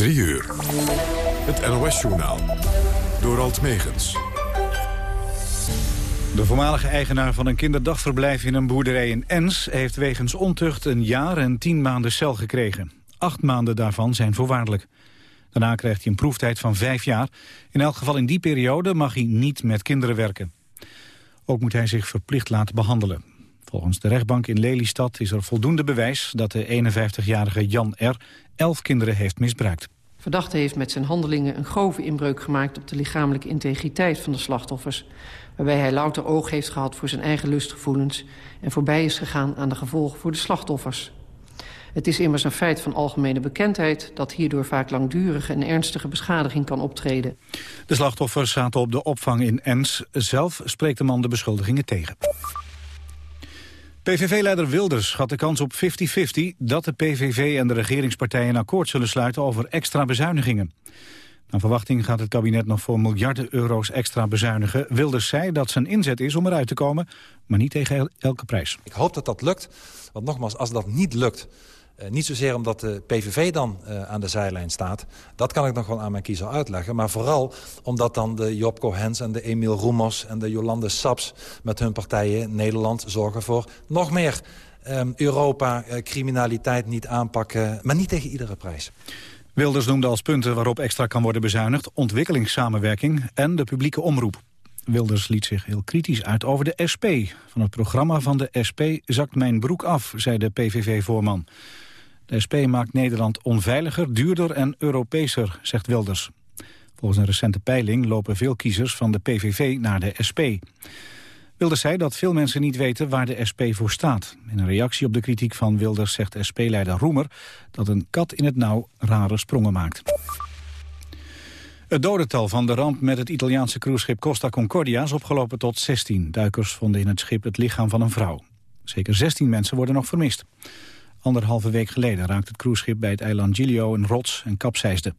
3 uur. Het NOS-journaal. Door Alt Megens. De voormalige eigenaar van een kinderdagverblijf in een boerderij in Ens... heeft wegens ontucht een jaar en tien maanden cel gekregen. Acht maanden daarvan zijn voorwaardelijk. Daarna krijgt hij een proeftijd van vijf jaar. In elk geval in die periode mag hij niet met kinderen werken. Ook moet hij zich verplicht laten behandelen. Volgens de rechtbank in Lelystad is er voldoende bewijs... dat de 51-jarige Jan R. elf kinderen heeft misbruikt. Verdachte heeft met zijn handelingen een grove inbreuk gemaakt... op de lichamelijke integriteit van de slachtoffers... waarbij hij louter oog heeft gehad voor zijn eigen lustgevoelens... en voorbij is gegaan aan de gevolgen voor de slachtoffers. Het is immers een feit van algemene bekendheid... dat hierdoor vaak langdurige en ernstige beschadiging kan optreden. De slachtoffers zaten op de opvang in Ens. Zelf spreekt de man de beschuldigingen tegen. PVV-leider Wilders schat de kans op 50-50 dat de PVV en de regeringspartijen een akkoord zullen sluiten over extra bezuinigingen. Naar verwachting gaat het kabinet nog voor miljarden euro's extra bezuinigen. Wilders zei dat zijn inzet is om eruit te komen, maar niet tegen elke prijs. Ik hoop dat dat lukt, want nogmaals, als dat niet lukt... Uh, niet zozeer omdat de PVV dan uh, aan de zijlijn staat. Dat kan ik nog wel aan mijn kiezer uitleggen. Maar vooral omdat dan de Job Cohens en de Emiel Roemers... en de Jolande Saps met hun partijen Nederland zorgen voor nog meer... Um, Europa, uh, criminaliteit niet aanpakken, maar niet tegen iedere prijs. Wilders noemde als punten waarop extra kan worden bezuinigd... ontwikkelingssamenwerking en de publieke omroep. Wilders liet zich heel kritisch uit over de SP. Van het programma van de SP zakt mijn broek af, zei de PVV-voorman. De SP maakt Nederland onveiliger, duurder en Europeeser, zegt Wilders. Volgens een recente peiling lopen veel kiezers van de PVV naar de SP. Wilders zei dat veel mensen niet weten waar de SP voor staat. In een reactie op de kritiek van Wilders zegt SP-leider Roemer... dat een kat in het nauw rare sprongen maakt. Het dodental van de ramp met het Italiaanse cruiseschip Costa Concordia is opgelopen tot 16. Duikers vonden in het schip het lichaam van een vrouw. Zeker 16 mensen worden nog vermist. Anderhalve week geleden raakte het cruiseschip bij het eiland Giglio een rots en kapseisde.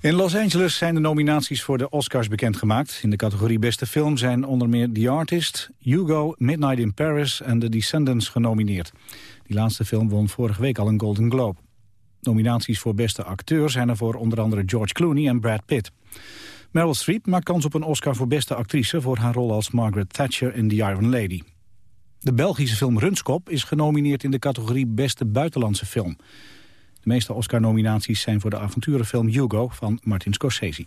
In Los Angeles zijn de nominaties voor de Oscars bekendgemaakt. In de categorie beste film zijn onder meer The Artist, Hugo, Midnight in Paris en The Descendants genomineerd. Die laatste film won vorige week al een Golden Globe. Nominaties voor beste acteur zijn er voor onder andere George Clooney en Brad Pitt. Meryl Streep maakt kans op een Oscar voor beste actrice... voor haar rol als Margaret Thatcher in The Iron Lady. De Belgische film Runskop is genomineerd in de categorie Beste Buitenlandse Film. De meeste Oscar-nominaties zijn voor de avonturenfilm Hugo van Martin Scorsese.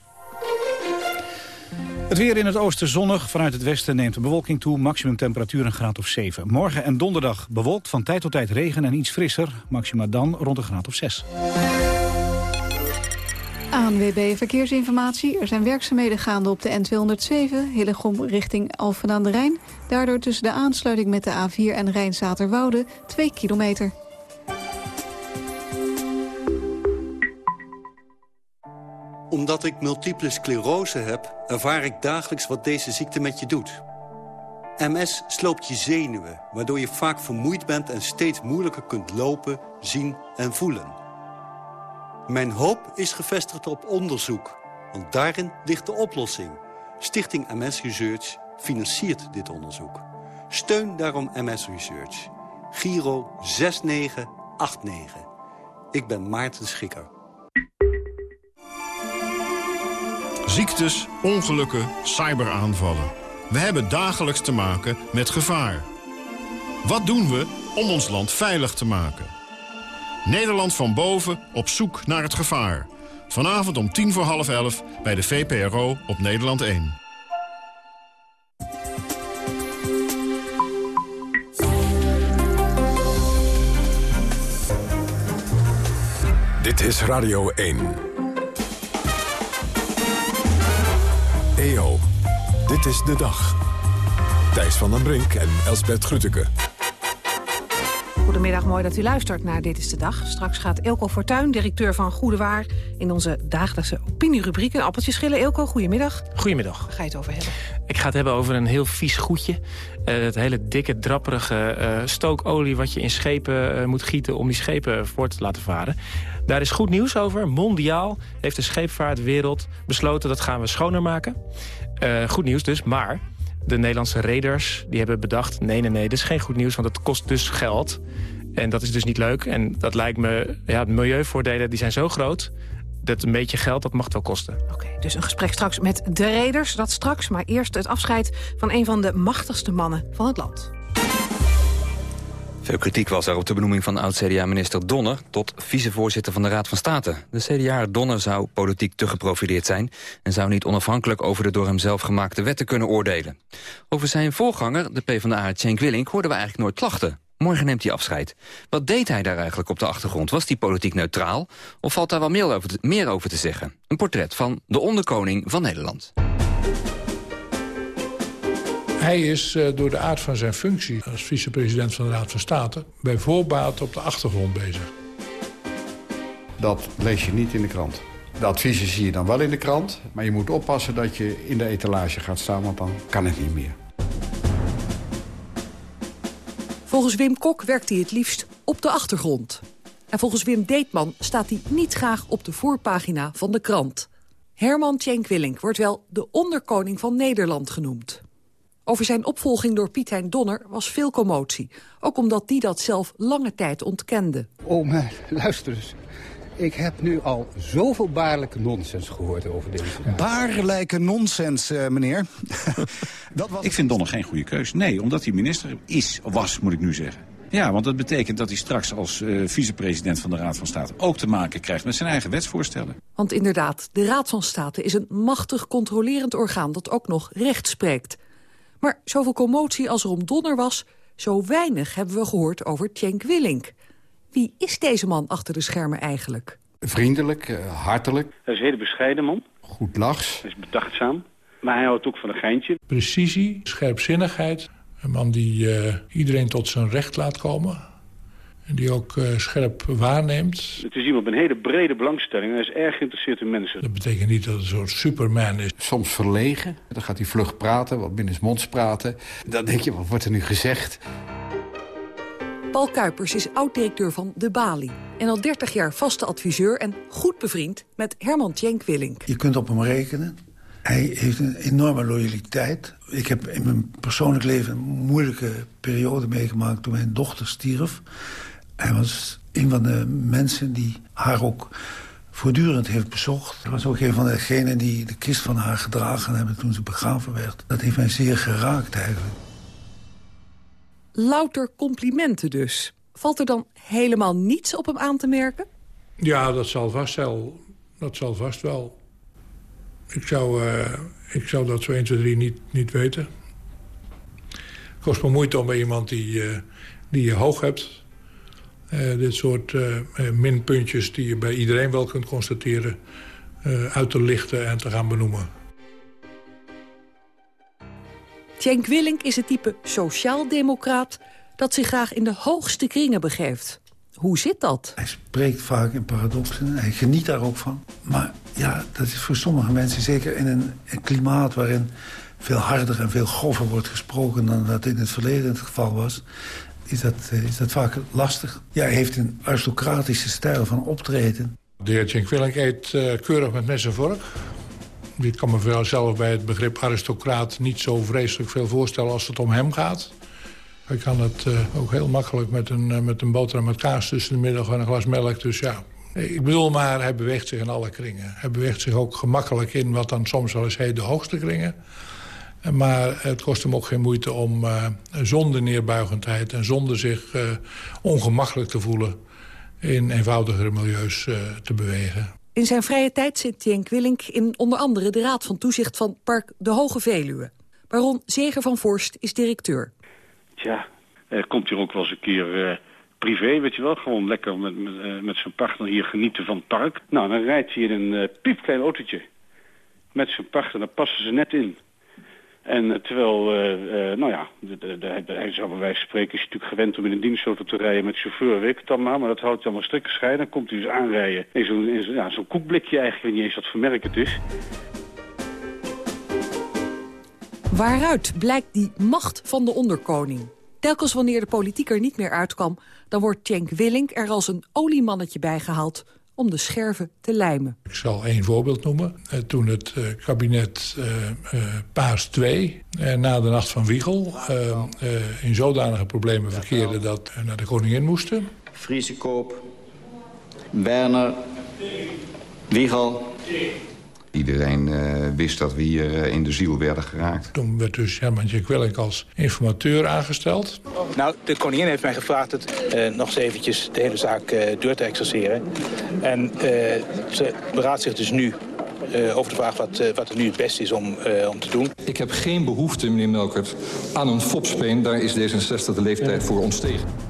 Het weer in het oosten zonnig. Vanuit het westen neemt de bewolking toe. Maximum temperatuur een graad of 7. Morgen en donderdag bewolkt, van tijd tot tijd regen en iets frisser. Maxima dan rond een graad of 6. ANWB Verkeersinformatie. Er zijn werkzaamheden gaande op de N207, Hillegom richting Alphen aan de Rijn. Daardoor tussen de aansluiting met de A4 en Rijnzaterwoude 2 kilometer. Omdat ik multiple sclerose heb, ervaar ik dagelijks wat deze ziekte met je doet. MS sloopt je zenuwen, waardoor je vaak vermoeid bent... en steeds moeilijker kunt lopen, zien en voelen. Mijn hoop is gevestigd op onderzoek, want daarin ligt de oplossing. Stichting MS Research financiert dit onderzoek. Steun daarom MS Research. Giro 6989. Ik ben Maarten Schikker. Ziektes, ongelukken, cyberaanvallen. We hebben dagelijks te maken met gevaar. Wat doen we om ons land veilig te maken? Nederland van boven op zoek naar het gevaar. Vanavond om tien voor half elf bij de VPRO op Nederland 1. Dit is Radio 1. EO, dit is de dag. Thijs van den Brink en Elsbert Grütke. Goedemiddag, mooi dat u luistert naar Dit is de Dag. Straks gaat Elko Fortuin, directeur van Goede Waar... in onze dagelijkse opinierubriek een appeltje schillen. Elko, goedemiddag. Goedemiddag. Waar ga je het over hebben? Ik ga het hebben over een heel vies goedje. Uh, het hele dikke, drapperige uh, stookolie wat je in schepen uh, moet gieten... om die schepen voort te laten varen. Daar is goed nieuws over. Mondiaal heeft de scheepvaartwereld besloten dat gaan we schoner maken. goed nieuws dus, maar de Nederlandse reders die hebben bedacht... nee, nee, nee, dit is geen goed nieuws, want het kost dus geld. En dat is dus niet leuk. En dat lijkt me, ja, de milieuvoordelen die zijn zo groot dat een beetje geld, dat mag wel kosten. Oké, dus een gesprek straks met de reders, dat straks. Maar eerst het afscheid van een van de machtigste mannen van het land. Veel kritiek was er op de benoeming van oud-CDA-minister Donner... tot vicevoorzitter van de Raad van State. De CDA Donner zou politiek te geprofileerd zijn... en zou niet onafhankelijk over de door hem zelf gemaakte wetten kunnen oordelen. Over zijn voorganger, de PvdA Cenk Willink, hoorden we eigenlijk nooit klachten. Morgen neemt hij afscheid. Wat deed hij daar eigenlijk op de achtergrond? Was hij politiek neutraal? Of valt daar wel meer over te zeggen? Een portret van de onderkoning van Nederland. Hij is uh, door de aard van zijn functie als vicepresident van de Raad van State... bij voorbaat op de achtergrond bezig. Dat lees je niet in de krant. De adviezen zie je dan wel in de krant. Maar je moet oppassen dat je in de etalage gaat staan, want dan kan het niet meer. Volgens Wim Kok werkt hij het liefst op de achtergrond. En volgens Wim Deetman staat hij niet graag op de voorpagina van de krant. Herman Tjenk Willink wordt wel de onderkoning van Nederland genoemd. Over zijn opvolging door Piet Hein Donner was veel commotie. Ook omdat die dat zelf lange tijd ontkende. Oh, maar luister eens. Ik heb nu al zoveel baarlijke nonsens gehoord over deze vraag. Baarlijke nonsens, uh, meneer? dat was ik vind Donner geen goede keus. Nee, omdat hij minister is, of was, moet ik nu zeggen. Ja, want dat betekent dat hij straks als uh, vicepresident van de Raad van State... ook te maken krijgt met zijn eigen wetsvoorstellen. Want inderdaad, de Raad van State is een machtig controlerend orgaan... dat ook nog recht spreekt. Maar zoveel commotie als er om Donner was... zo weinig hebben we gehoord over Tjenk Willink. Wie is deze man achter de schermen eigenlijk? Vriendelijk, uh, hartelijk. Hij is een hele bescheiden man. Goed lachs. Hij is bedachtzaam. Maar hij houdt ook van een geintje. Precisie, scherpzinnigheid. Een man die uh, iedereen tot zijn recht laat komen. En die ook uh, scherp waarneemt. Het is iemand met een hele brede belangstelling. Hij is erg geïnteresseerd in mensen. Dat betekent niet dat het een soort superman is. Soms verlegen. Dan gaat hij vlug praten, wat binnensmonds praten. Dan denk je, wat wordt er nu gezegd? Paul Kuipers is oud-directeur van De Bali. En al 30 jaar vaste adviseur en goed bevriend met Herman Tjenk Willink. Je kunt op hem rekenen. Hij heeft een enorme loyaliteit. Ik heb in mijn persoonlijk leven een moeilijke periode meegemaakt... toen mijn dochter stierf. Hij was een van de mensen die haar ook voortdurend heeft bezocht. Hij was ook een van degenen die de kist van haar gedragen hebben toen ze begraven werd. Dat heeft mij zeer geraakt eigenlijk. Louter complimenten dus. Valt er dan helemaal niets op hem aan te merken? Ja, dat zal vast wel. Dat zal vast wel. Ik zou, uh, ik zou dat zo 1, 2, 3 niet, niet weten. Het kost me moeite om bij iemand die, uh, die je hoog hebt... Uh, dit soort minpuntjes die je bij iedereen wel kunt constateren... uit te lichten en te gaan benoemen. Cenk Willink is het type sociaaldemocraat dat zich graag in de hoogste kringen begeeft. Hoe zit dat? Hij spreekt vaak in paradoxen. Hij geniet daar ook van. Maar ja, dat is voor sommige mensen, zeker in een, een klimaat... waarin veel harder en veel grover wordt gesproken... dan dat in het verleden het geval was... is dat, is dat vaak lastig. Ja, hij heeft een aristocratische stijl van optreden. De heer Cenk Willink eet uh, keurig met mes en vork. Ik kan me zelf bij het begrip aristocraat niet zo vreselijk veel voorstellen als het om hem gaat. Hij kan het uh, ook heel makkelijk met een, met een boterham met kaas tussen de middag en een glas melk. Dus ja, ik bedoel maar, hij beweegt zich in alle kringen. Hij beweegt zich ook gemakkelijk in wat dan soms wel eens heet de hoogste kringen. Maar het kost hem ook geen moeite om uh, zonder neerbuigendheid... en zonder zich ongemakkelijk te voelen in eenvoudigere milieus te bewegen. In zijn vrije tijd zit Jenk Willink in onder andere de Raad van Toezicht van Park De Hoge Veluwe. Baron Zeger van Vorst is directeur. Tja, uh, komt hier ook wel eens een keer uh, privé, weet je wel. Gewoon lekker met, met, uh, met zijn partner hier genieten van het park. Nou, dan rijdt hij in een piepklein autootje met zijn partner. Dan passen ze net in. En terwijl, nou ja, de, de, de, hij zou bij wijze van spreken... is natuurlijk gewend om in een dienstauto te rijden met chauffeur, weet het dan maar. Maar dat houdt allemaal strikken scheiden. Dan komt hij dus aanrijden in zo'n zo ja, zo koekblikje eigenlijk, niet eens wat voor het is. Waaruit blijkt die macht van de onderkoning? Telkens wanneer de politiek er niet meer uitkwam... dan wordt Cenk Willink er als een oliemannetje bijgehaald... om de scherven te lijmen. Ik zal één voorbeeld noemen. Eh, toen het eh, kabinet uh, Paas 2 na de nacht van Wiegel... in zodanige problemen verkeerde dat we naar de koningin moesten. Friesekoop, Werner, Wiegel... Iedereen uh, wist dat we hier uh, in de ziel werden geraakt. Toen werd dus Herman J. als informateur aangesteld. Nou, de koningin heeft mij gevraagd het uh, nog eens eventjes de hele zaak door te exerceren. En ze beraadt zich dus nu over de vraag wat, wat er nu het beste is om, om te doen. Ik heb geen behoefte, meneer Melkert, aan een fopspeen. Daar is D66 de leeftijd voor ontstegen.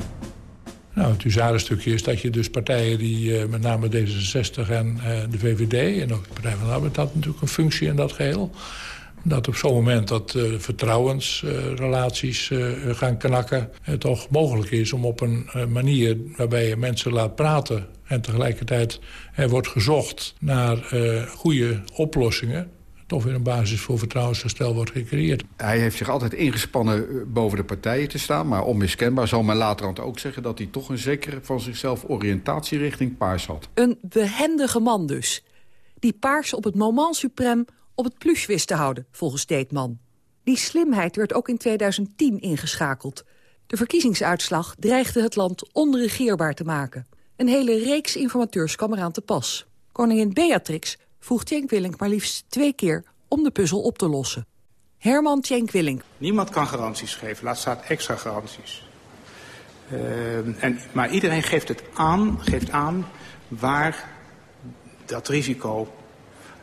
Nou, het bizarre stukje is dat je dus partijen die, uh, met name D66 en uh, de VVD... en ook de Partij van de Arbeid had natuurlijk een functie in dat geheel... dat op zo'n moment dat uh, vertrouwensrelaties gaan knakken... het toch mogelijk is om op een manier waarbij je mensen laat praten... en tegelijkertijd er wordt gezocht naar goede oplossingen toch weer een basis voor vertrouwensgestel wordt gecreëerd. Hij heeft zich altijd ingespannen eh, boven de partijen te staan... maar onmiskenbaar zal men later ook zeggen... dat hij toch een zekere van zichzelf oriëntatie richting paars had. Een behendige man dus. Die paars op het moment suprem op het plus wist te houden, volgens Deetman. Die slimheid werd ook in 2010 ingeschakeld. De verkiezingsuitslag dreigde het land onregeerbaar te maken. Een hele reeks informateurs kwam eraan te pas. Koningin Beatrix vroeg Tjenk Willink maar liefst twee keer om de puzzel op te lossen. Herman Tjenk Willink. Niemand kan garanties geven, laat staan extra garanties. Uh, en, maar iedereen geeft het aan, geeft aan waar dat risico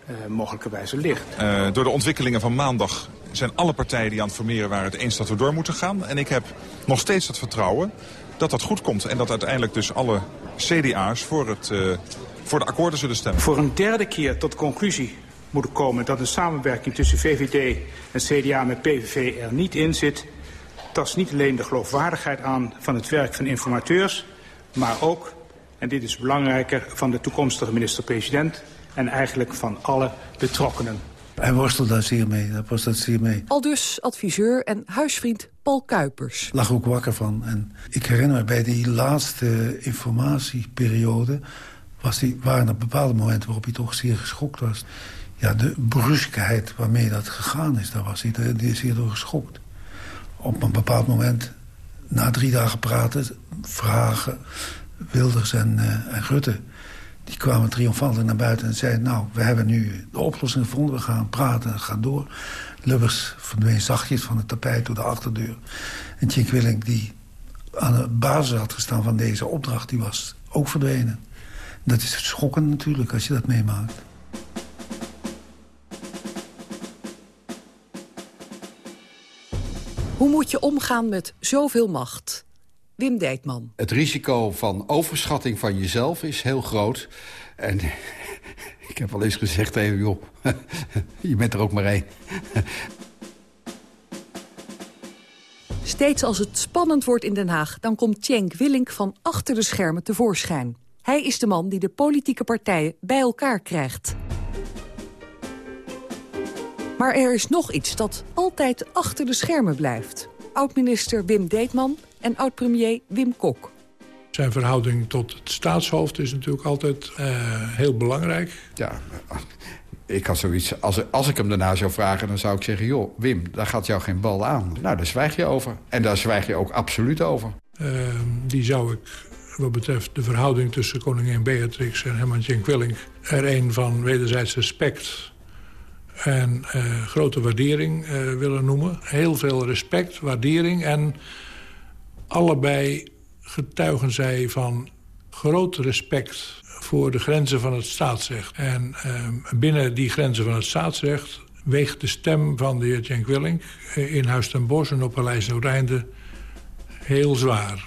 uh, mogelijkerwijze ligt. Uh, door de ontwikkelingen van maandag zijn alle partijen die aan het formeren waren het eens dat we door moeten gaan. En ik heb nog steeds het vertrouwen dat dat goed komt. En dat uiteindelijk dus alle CDA's voor het uh, voor de akkoorden zullen stemmen. Voor een derde keer tot de conclusie moeten komen dat een samenwerking tussen VVD en CDA met PVV er niet in zit. tast niet alleen de geloofwaardigheid aan van het werk van informateurs, maar ook, en dit is belangrijker, van de toekomstige minister-president en eigenlijk van alle betrokkenen. Hij worstelt daar zeer mee, was dat zeer mee. Al dus adviseur en huisvriend Paul Kuipers. Lag ook wakker van. En ik herinner me bij die laatste informatieperiode was die, waren er bepaalde momenten waarop hij toch zeer geschokt was. Ja, de bruskheid waarmee dat gegaan is, daar was hij er zeer door geschokt. Op een bepaald moment, na drie dagen praten, vragen... Wilders en, uh, en Rutte, die kwamen triomfantelijk naar buiten en zeiden... nou, we hebben nu de oplossing gevonden, we gaan praten, het gaat door. Lubbers verdween zachtjes van het tapijt door de achterdeur. En Tjink Willink, die aan de basis had gestaan van deze opdracht... die was ook verdwenen. Dat is schokkend natuurlijk als je dat meemaakt. Hoe moet je omgaan met zoveel macht? Wim Deetman. Het risico van overschatting van jezelf is heel groot. En ik heb al eens gezegd tegen joh, je bent er ook maar één. Steeds als het spannend wordt in Den Haag... dan komt Tjenk Willink van achter de schermen tevoorschijn. Hij is de man die de politieke partijen bij elkaar krijgt. Maar er is nog iets dat altijd achter de schermen blijft. Oud-minister Wim Deetman en oud-premier Wim Kok. Zijn verhouding tot het staatshoofd is natuurlijk altijd uh, heel belangrijk. Ja, ik had zoiets, als, als ik hem daarna zou vragen, dan zou ik zeggen... joh, Wim, daar gaat jou geen bal aan. Nou, daar zwijg je over. En daar zwijg je ook absoluut over. Uh, die zou ik wat betreft de verhouding tussen koningin Beatrix en Herman Willink... er een van wederzijds respect en uh, grote waardering uh, willen noemen. Heel veel respect, waardering en allebei getuigen zij van groot respect voor de grenzen van het staatsrecht. En uh, binnen die grenzen van het staatsrecht weegt de stem van de heer Tjenk Willink... in Huis ten Bosch en op Paleis Noordeinde heel zwaar.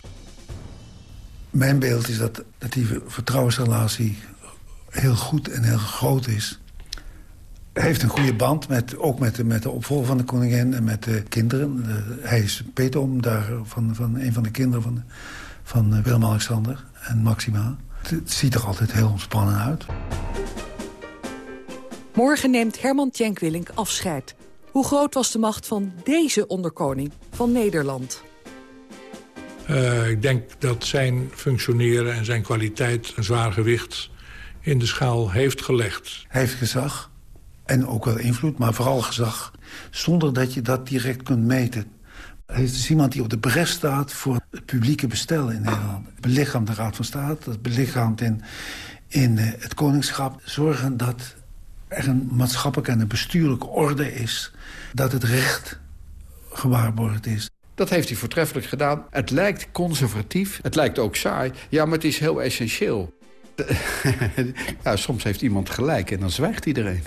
Mijn beeld is dat, dat die vertrouwensrelatie heel goed en heel groot is. Heeft een goede band, met, ook met de, met de opvolger van de koningin en met de kinderen. hij is peetoom daar van, van een van de kinderen van, van Willem-Alexander en Maxima. Het, ziet er altijd heel ontspannen uit. Morgen neemt Herman Tjenkwillink afscheid. Hoe groot was de macht van deze onderkoning van Nederland? Uh, ik denk dat zijn functioneren en zijn kwaliteit een zwaar gewicht in de schaal heeft gelegd. Hij heeft gezag en ook wel invloed, maar vooral gezag... zonder dat je dat direct kunt meten. Hij is dus iemand die op de bres staat voor het publieke bestel in Nederland. Belichaamt de Raad van State, dat belichaamt in, in eh, het koningschap. Zorgen dat er een maatschappelijke en een bestuurlijke orde is. Dat het recht gewaarborgd is. Dat heeft hij voortreffelijk gedaan. Het lijkt conservatief, het lijkt ook saai. Ja, maar het is heel essentieel. ja, soms heeft iemand gelijk en dan zwijgt iedereen.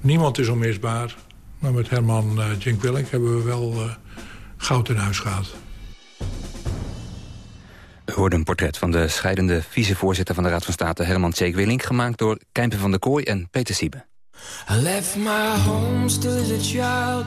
Niemand is onmisbaar. Maar met Herman uh, Jink Willink hebben we wel uh, goud in huis gehad. We hoorden een portret van de scheidende vicevoorzitter van de Raad van State... Herman Tjeek Willink, gemaakt door Kijmpen van der Kooi en Peter Siebe. I left my home still as a child.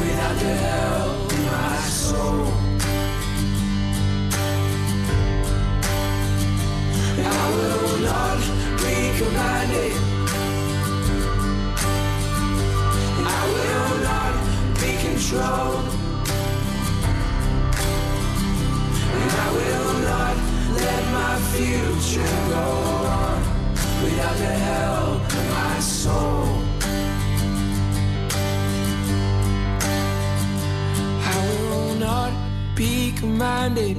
without the help my soul. I will not be commanded. I will not be controlled. And I will not let my future go on without the help of my soul. Will not be commanded.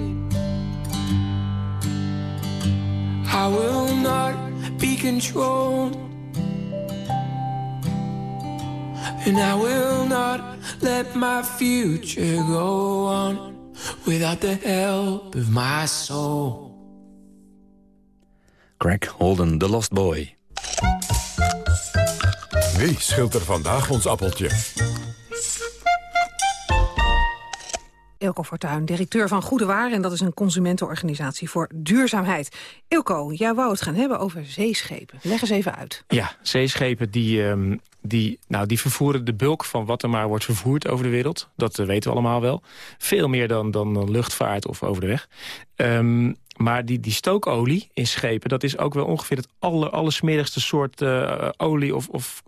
I will not be controlled. And I will not let my future go on without the help of my soul. Greg Holden, The Lost Boy. Wie schilt er vandaag ons appeltje? Ilko Fortuyn, directeur van Goede Waar... en dat is een consumentenorganisatie voor duurzaamheid. Ilko, jij wou het gaan hebben over zeeschepen. Leg eens even uit. Ja, zeeschepen die, um, die, nou, die vervoeren de bulk van wat er maar wordt vervoerd over de wereld. Dat uh, weten we allemaal wel. Veel meer dan, dan, luchtvaart of over de weg. Um, maar die, die stookolie in schepen, dat is ook wel ongeveer het aller, allersmerigste soort uh, olie of, of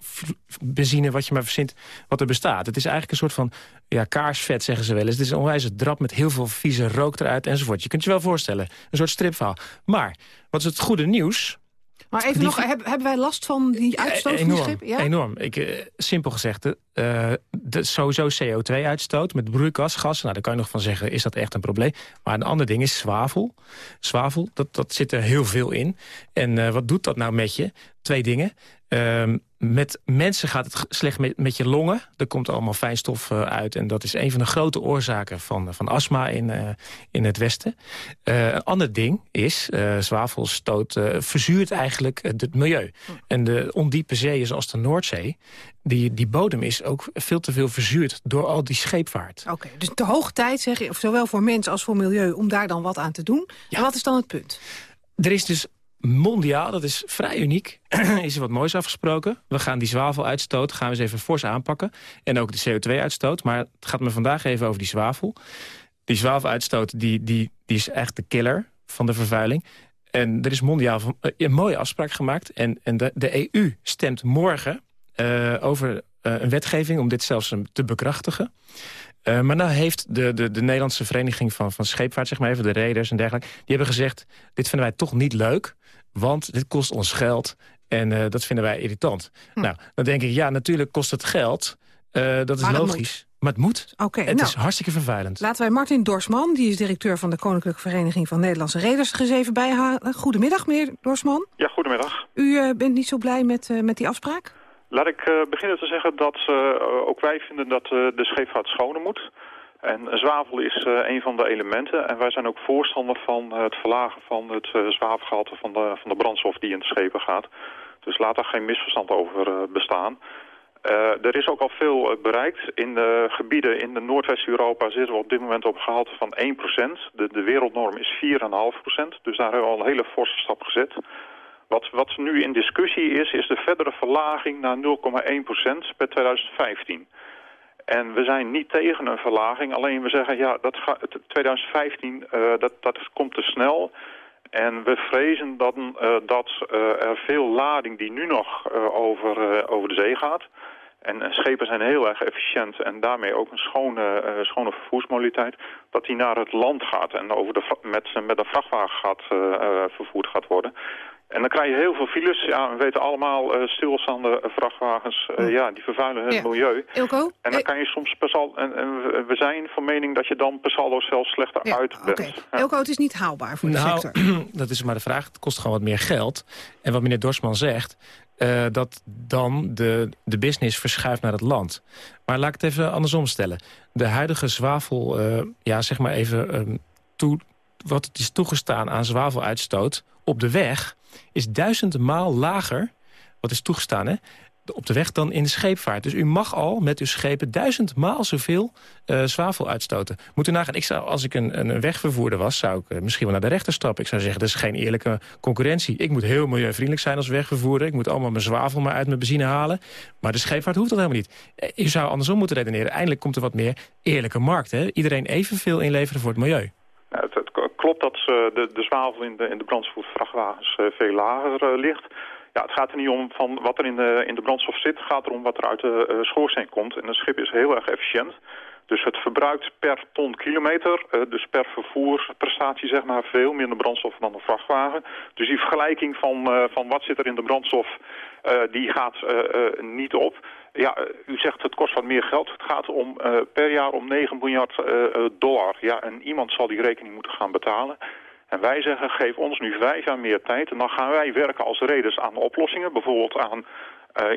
benzine wat je maar verzint wat er bestaat. Het is eigenlijk een soort van ja, kaarsvet, zeggen ze wel eens. Het is een onwijze drap met heel veel vieze rook eruit enzovoort. Je kunt je wel voorstellen, een soort stripverhaal. Maar, wat is het goede nieuws? Maar even nog, hebben wij last van die uitstoot van die schepen? Ja? Enorm. Ik, uh, simpel gezegd, uh, de, sowieso CO2-uitstoot met broeikasgas. Nou, daar kan je nog van zeggen, is dat echt een probleem? Maar een ander ding is zwavel. Zwavel, dat, dat zit er heel veel in. En uh, wat doet dat nou met je? Twee dingen. Ehm, met mensen gaat het slecht met, met je longen. Er komt allemaal fijnstof uh, uit. En dat is een van de grote oorzaken van, van astma in, uh, in het Westen. Uh, een ander ding is, zwavelstoot verzuurt eigenlijk het milieu. En de ondiepe zeeën zoals de Noordzee... Die, die bodem is ook veel te veel verzuurd door al die scheepvaart. Oké, okay, dus de hoge tijd, zeg je, zowel voor mensen als voor milieu... om daar dan wat aan te doen. Ja. En wat is dan het punt? Er is dus mondiaal, dat is vrij uniek, is er wat moois afgesproken. We gaan die zwaveluitstoot gaan we eens even fors aanpakken. En ook de CO2-uitstoot. Maar het gaat me vandaag even over die zwavel. Die zwaveluitstoot die, die, die is echt de killer van de vervuiling. En er is mondiaal eh, een mooie afspraak gemaakt. En, en de, de EU stemt morgen uh, over uh, een wetgeving om dit zelfs te bekrachtigen. Maar nou heeft de, de, de Nederlandse Vereniging van, van Scheepvaart, zeg maar even, de reders en dergelijke... die hebben gezegd, dit vinden wij toch niet leuk. Want dit kost ons geld en uh, dat vinden wij irritant. Hm. Nou, dan denk ik, ja, natuurlijk kost het geld. Uh, dat is maar logisch. Maar het moet. Okay, het nou, is hartstikke vervuilend. Laten wij Martin Dorsman, die is directeur van de Koninklijke Vereniging van Nederlandse Reders, er eens even bijhalen. Goedemiddag, meneer Dorsman. Ja, goedemiddag. U uh, bent niet zo blij met, met die afspraak? Laat ik beginnen te zeggen dat ook wij vinden dat de scheepvaart schoner moet. En zwavel is uh, een van de elementen. En wij zijn ook voorstander van het verlagen van het uh, zwavelgehalte van de, van de brandstof die in de schepen gaat. Dus laat daar geen misverstand over uh, bestaan. er is ook al veel bereikt. In de gebieden in de Noordwest-Europa zitten we op dit moment op een gehalte van 1%. De, de wereldnorm is 4,5%. Dus daar hebben we al een hele forse stap gezet. Wat, wat nu in discussie is, is de verdere verlaging naar 0,1% per 2015. En we zijn niet tegen een verlaging, alleen we zeggen, ja, dat gaat, 2015, uh, dat, dat komt te snel. En we vrezen dan, uh, dat uh, er veel lading die nu nog over, over de zee gaat... En schepen zijn heel erg efficiënt en daarmee ook een schone, schone vervoersmodaliteit. Dat die naar het land gaat en over de, met, met een vrachtwagen gaat, vervoerd gaat worden. En dan krijg je heel veel files. Ja, we weten allemaal, uh, stilstaande vrachtwagens, uh, ja, die vervuilen het milieu. Ilko? En dan kan je soms per saldo, en, en, we zijn van mening dat je dan per saldo zelfs slechter ja, uit bent. Okay. Ja. Ilko, het is niet haalbaar voor de nou, sector. dat is maar de vraag. Het kost gewoon wat meer geld. En wat meneer Dorsman zegt, uh, dat dan de, de business verschuift naar het land. Maar laat ik het even andersom stellen. De huidige zwavel, ja, zeg maar even, um, toe, wat het is toegestaan aan zwaveluitstoot op de weg is duizend maal lager, wat is toegestaan, hè, op de weg dan in de scheepvaart. Dus u mag al met uw schepen duizend maal zoveel uh, zwavel uitstoten. Moet u nagaan, ik zou, als ik een, een wegvervoerder was... zou ik uh, misschien wel naar de rechter stappen. Ik zou zeggen, dat is geen eerlijke concurrentie. Ik moet heel milieuvriendelijk zijn als wegvervoerder. Ik moet allemaal mijn zwavel maar uit mijn benzine halen. Maar de scheepvaart hoeft dat helemaal niet. Uh, u zou andersom moeten redeneren. Eindelijk komt er wat meer eerlijke markt. Hè? Iedereen evenveel inleveren voor het milieu. Het, het, klopt dat de, de zwavel in de, in de brandstofvrachtwagens veel lager ligt... Ja, het gaat er niet om van wat er in de, in de brandstof zit. Het gaat erom wat er uit de schoorsteen komt. En een schip is heel erg efficiënt. Dus het verbruikt per ton kilometer, dus per vervoerprestatie zeg maar, veel minder brandstof dan een vrachtwagen. Dus die vergelijking van, van wat zit er in de brandstof, die gaat niet op. Ja, u zegt het kost wat meer geld. Het gaat om per jaar om 9 miljard dollar. Ja, en iemand zal die rekening moeten gaan betalen. En wij zeggen, geef ons nu vijf jaar meer tijd en dan gaan wij werken als reders aan oplossingen. Bijvoorbeeld aan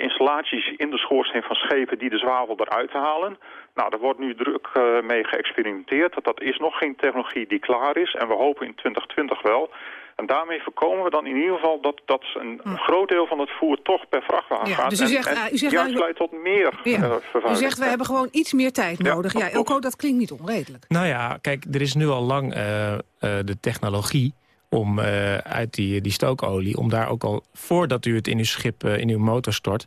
installaties in de schoorsteen van schepen die de zwavel eruit halen. Nou, daar wordt nu druk mee geëxperimenteerd. Dat, dat is nog geen technologie die klaar is en we hopen in 2020 wel. En daarmee voorkomen we dan in ieder geval dat, dat een hm. groot deel van het voer toch per vrachtwagen ja, gaat. Dus u zegt, en, en u zegt juist leidt tot meer ja. uh, vervuiling. U zegt, we hebben gewoon iets meer tijd nodig. Ja, Elko, dat klinkt niet onredelijk. Nou ja, kijk, er is nu al lang uh, uh, de technologie om uh, uit die, die stookolie, om daar ook al voordat u het in uw schip, uh, in uw motor stort,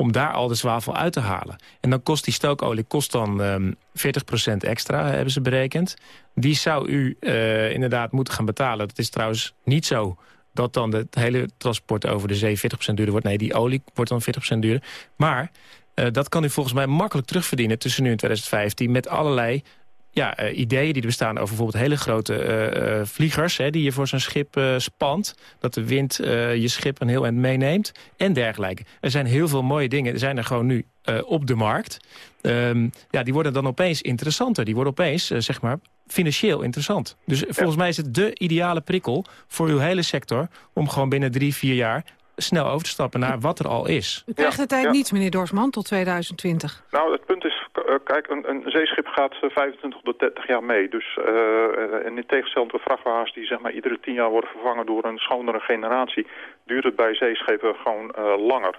om daar al de zwavel uit te halen. En dan kost die stookolie kost dan um, 40% extra, hebben ze berekend. Die zou u uh, inderdaad moeten gaan betalen. Dat is trouwens niet zo dat dan het hele transport over de zee 40% duurder wordt. Nee, die olie wordt dan 40% duurder. Maar uh, dat kan u volgens mij makkelijk terugverdienen tussen nu en 2015... met allerlei ja, uh, ideeën die er bestaan over bijvoorbeeld hele grote uh, vliegers... Hè, die je voor zo'n schip spant, dat de wind je schip een heel eind meeneemt en dergelijke. Er zijn heel veel mooie dingen, er zijn er gewoon nu op de markt. Um, ja, die worden dan opeens interessanter. Die worden opeens, zeg maar, financieel interessant. Dus volgens mij is het de ideale prikkel voor uw hele sector... om gewoon binnen drie, vier jaar snel over te stappen naar wat er al is. U krijgt de tijd ja. niets, meneer Dorsman, tot 2020. Nou, het punt is, uh, kijk, een, een, zeeschip gaat 25 tot 30 jaar mee. Dus uh, en in tegenstelling tot vrachtwagens die zeg maar iedere 10 jaar worden vervangen door een schonere generatie, duurt het bij zeeschepen gewoon uh, langer.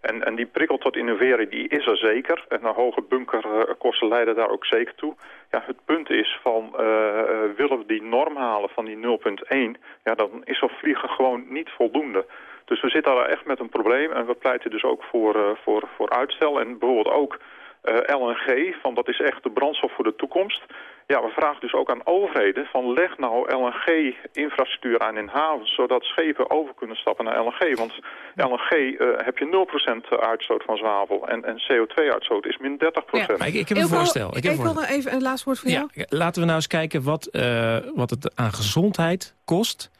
En, en die prikkel tot innoveren, die is er zeker. En de hoge bunkerkosten leiden daar ook zeker toe. Ja, het punt is van, uh, willen we die norm halen van die 0.1... ja, dan is zo'n vliegen gewoon niet voldoende. Dus we zitten daar echt met een probleem en we pleiten dus ook voor, uh, voor, voor uitstel. En bijvoorbeeld ook uh, LNG, van dat is echt de brandstof voor de toekomst. Ja, we vragen dus ook aan overheden van leg nou LNG-infrastructuur aan in havens... zodat schepen over kunnen stappen naar LNG. Want LNG uh, heb je 0% uitstoot van zwavel en, en CO2-uitstoot is min 30%. Ja, ik, ik, heb een voorstel. Ik, ik wil nog even een laatste woord van ja, jou. Laten we nou eens kijken wat, uh, wat het aan gezondheid kost...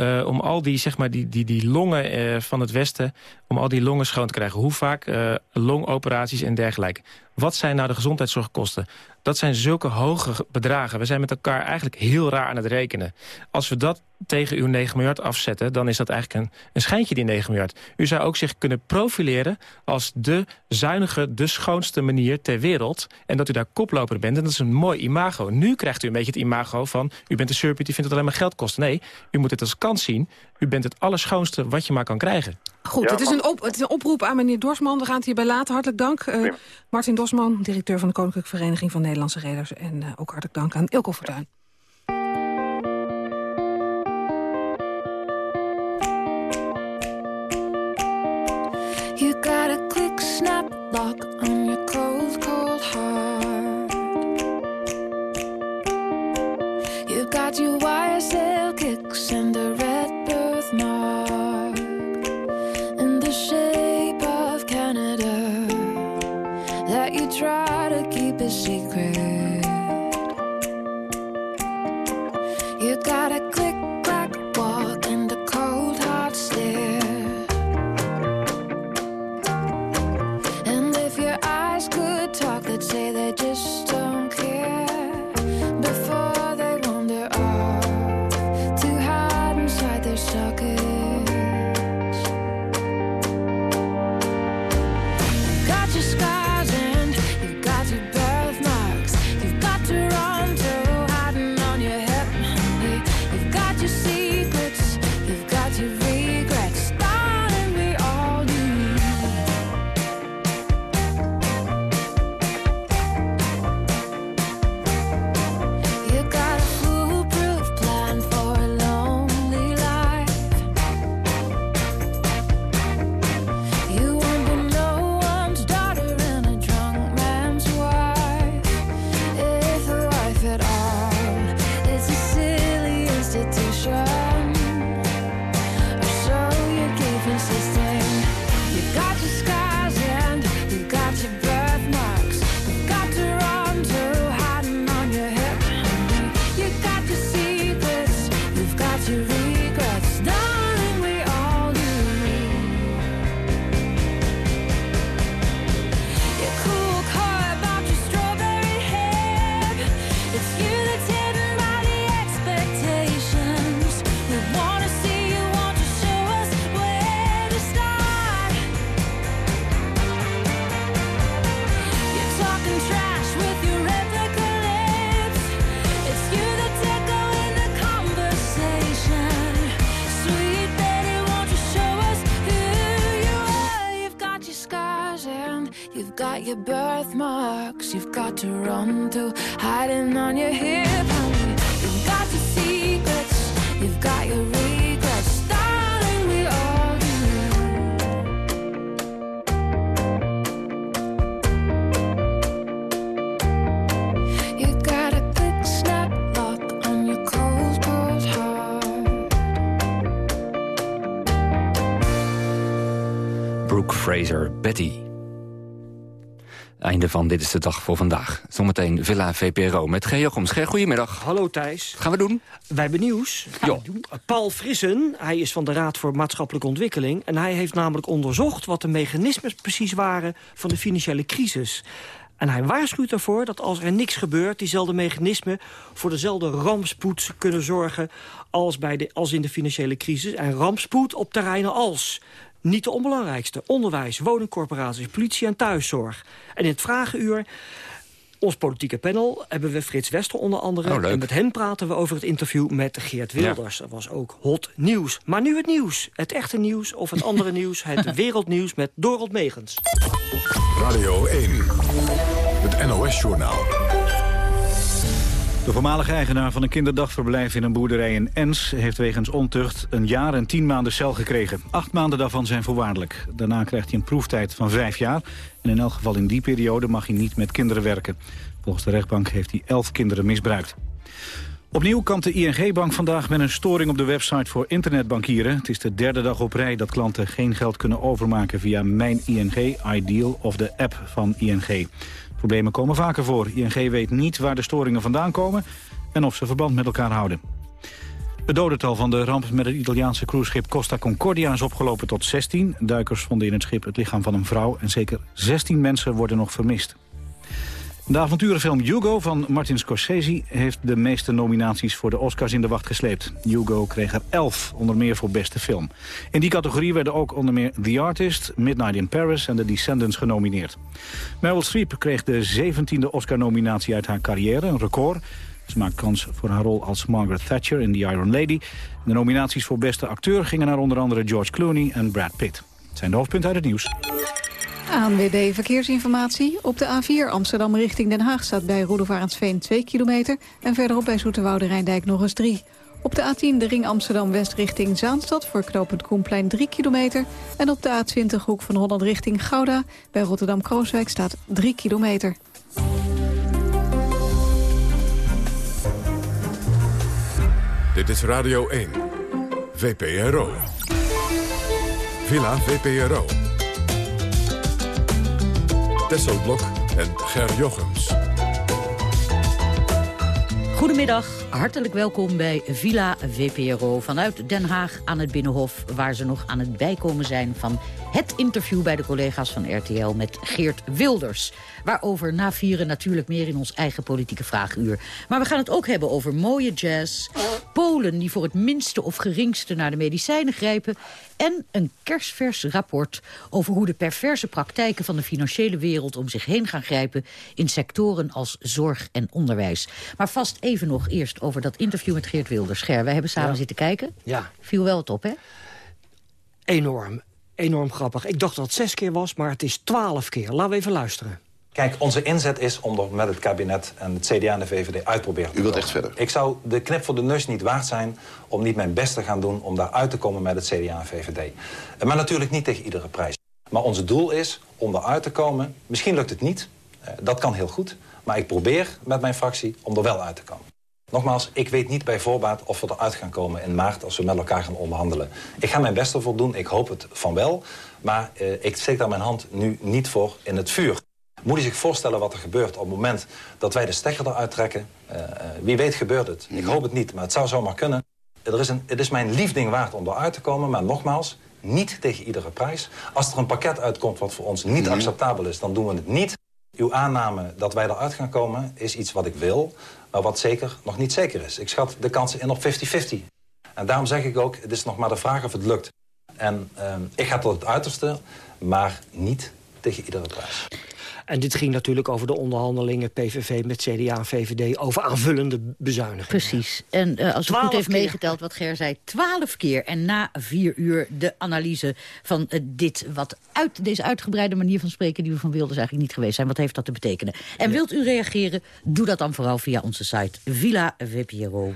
Uh, om al die, zeg maar, die, die, die longen uh, van het Westen... om al die longen schoon te krijgen. Hoe vaak uh, longoperaties en dergelijke. Wat zijn nou de gezondheidszorgkosten? Dat zijn zulke hoge bedragen. We zijn met elkaar eigenlijk heel raar aan het rekenen. Als we dat tegen uw 9 miljard afzetten... dan is dat eigenlijk een, een schijntje, die 9 miljard. U zou ook zich kunnen profileren als de zuinige, de schoonste manier ter wereld. En dat u daar koploper bent. En dat is een mooi imago. Nu krijgt u een beetje het imago van... u bent een surput, die vindt het alleen maar geld kost. Nee, u moet het als kans zien. U bent het allerschoonste wat je maar kan krijgen. Goed, ja, het, is een op, het is een oproep aan meneer Dorsman. We gaan het hierbij laten. Hartelijk dank. Uh, Martin Dorsman, directeur van de Koninklijke Vereniging van Nederlandse Reders. En uh, ook hartelijk dank aan Ilko Fortuyn. Betty Einde van Dit is de Dag voor vandaag. Zometeen Villa VPRO met G. Jochems. Goedemiddag. Hallo Thijs. Wat gaan we doen? Wij hebben nieuws. Jo. Paul Frissen, hij is van de Raad voor Maatschappelijke Ontwikkeling... en hij heeft namelijk onderzocht wat de mechanismes precies waren... van de financiële crisis. En hij waarschuwt ervoor dat als er niks gebeurt... diezelfde mechanismen voor dezelfde rampspoed kunnen zorgen... als, bij de, als in de financiële crisis. En rampspoed op terreinen als... Niet de onbelangrijkste. Onderwijs, woningcorporaties, politie en thuiszorg. En in het vragenuur ons politieke panel hebben we Frits Wester onder andere. Oh, leuk. en met hem praten we over het interview met Geert Wilders. Dat was ook hot nieuws. Maar nu het nieuws. Het echte nieuws of het andere nieuws. Het wereldnieuws met Dorald Megens. Radio 1. Het NOS-journaal. De voormalige eigenaar van een kinderdagverblijf in een boerderij in Ens... heeft wegens ontucht een jaar en tien maanden cel gekregen. Acht maanden daarvan zijn voorwaardelijk. Daarna krijgt hij een proeftijd van vijf jaar. En in elk geval in die periode mag hij niet met kinderen werken. Volgens de rechtbank heeft hij elf kinderen misbruikt. Opnieuw kampt de ING-bank vandaag met een storing op de website voor internetbankieren. Het is de derde dag op rij dat klanten geen geld kunnen overmaken via Mijn ING, Ideal of de app van ING. Problemen komen vaker voor. ING weet niet waar de storingen vandaan komen en of ze verband met elkaar houden. Het dodental van de ramp met het Italiaanse cruiseschip Costa Concordia is opgelopen tot 16. Duikers vonden in het schip het lichaam van een vrouw en zeker 16 mensen worden nog vermist. De avonturenfilm Hugo van Martin Scorsese heeft de meeste nominaties voor de Oscars in de wacht gesleept. Hugo kreeg er 11, onder meer voor beste film. In die categorie werden ook onder meer The Artist, Midnight in Paris en The Descendants genomineerd. Meryl Streep kreeg de 17e Oscar-nominatie uit haar carrière, een record. Ze maakt kans voor haar rol als Margaret Thatcher in The Iron Lady. De nominaties voor beste acteur gingen naar onder andere George Clooney en Brad Pitt. Het zijn de hoofdpunten uit het nieuws. ANWB Verkeersinformatie. Op de A4 Amsterdam richting Den Haag staat bij Roelofarensveen 2 kilometer... en verderop bij Zoeterwoude Rijndijk nog eens 3. Op de A10 de ring Amsterdam-West richting Zaanstad... voor knooppunt Koenplein 3 kilometer. En op de A20 hoek van Holland richting Gouda... bij Rotterdam-Krooswijk staat 3 kilometer. Dit is Radio 1. VPRO. Villa VPRO. Tesselblok en Ger Jochems. Goedemiddag, hartelijk welkom bij Villa VPRO vanuit Den Haag aan het Binnenhof... waar ze nog aan het bijkomen zijn van het interview bij de collega's van RTL met Geert Wilders. Waarover na vieren natuurlijk meer in ons eigen politieke vraaguur. Maar we gaan het ook hebben over mooie jazz, Polen die voor het minste of geringste naar de medicijnen grijpen... en een kerstvers rapport over hoe de perverse praktijken van de financiële wereld om zich heen gaan grijpen in sectoren als zorg en onderwijs. Maar vast even nog eerst over dat interview met Geert Wilders. Ger, wij hebben samen Ja. zitten kijken. Ja. Viel wel het op, hè? Enorm. Enorm grappig. Ik dacht dat het zes keer was, maar het is twaalf keer. Laten we even luisteren. Kijk, onze inzet is om er met het kabinet en het CDA en de VVD uit proberen te U wilt echt verder? Ik zou de knip voor de neus niet waard zijn om niet mijn best te gaan doen... om daar uit te komen met het CDA en VVD. Maar natuurlijk niet tegen iedere prijs. Maar ons doel is om eruit te komen. Misschien lukt het niet, eh, dat kan heel goed. Maar ik probeer met mijn fractie om er wel uit te komen. Nogmaals, ik weet niet bij voorbaat of we eruit gaan komen in maart... als we met elkaar gaan onderhandelen. Ik ga mijn best ervoor doen, ik hoop het van wel. Maar eh, ik steek daar mijn hand nu niet voor in het vuur. Moet je zich voorstellen wat er gebeurt op het moment dat wij de stekker eruit trekken? Eh, eh, wie weet gebeurt het. Ik hoop het niet, maar het zou zomaar kunnen. Er is een, het is mijn liefding waard om eruit te komen, maar nogmaals, niet tegen iedere prijs. Als er een pakket uitkomt wat voor ons niet acceptabel is, dan doen we het niet. Uw aanname dat wij eruit gaan komen is iets wat ik wil, maar wat zeker nog niet zeker is. Ik schat de kansen in op 50-50. En daarom zeg ik ook, het is nog maar de vraag of het lukt. En ehm, ik ga tot het uiterste, maar niet tegen iedere prijs. En dit ging natuurlijk over de onderhandelingen PVV met CDA en VVD... over aanvullende bezuinigingen. Precies. En eh, als u goed heeft keer. meegeteld wat Ger zei, twaalf keer. En na vier uur de analyse van eh, dit, wat uit, deze uitgebreide manier van spreken... die we van Wilders eigenlijk niet geweest zijn. Wat heeft dat te betekenen? En wilt u reageren? Doe dat dan vooral via onze site villavpro.nl.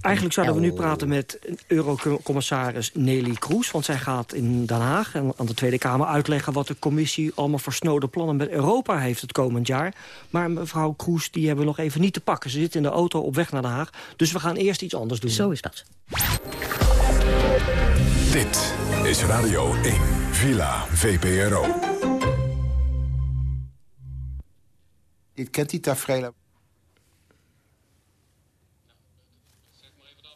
Eigenlijk zouden we nu praten met Eurocommissaris Nelly Kroes... want zij gaat in Den Haag en aan de Tweede Kamer uitleggen... wat de commissie allemaal voor snode plannen met Europa heeft het komend jaar. Maar mevrouw Kroes die hebben we nog even niet te pakken. Ze zit in de auto op weg naar Den Haag. Dus we gaan eerst iets anders doen. Zo is dat. Dit is Radio 1. Villa VPRO. Dit kent die tafereelen.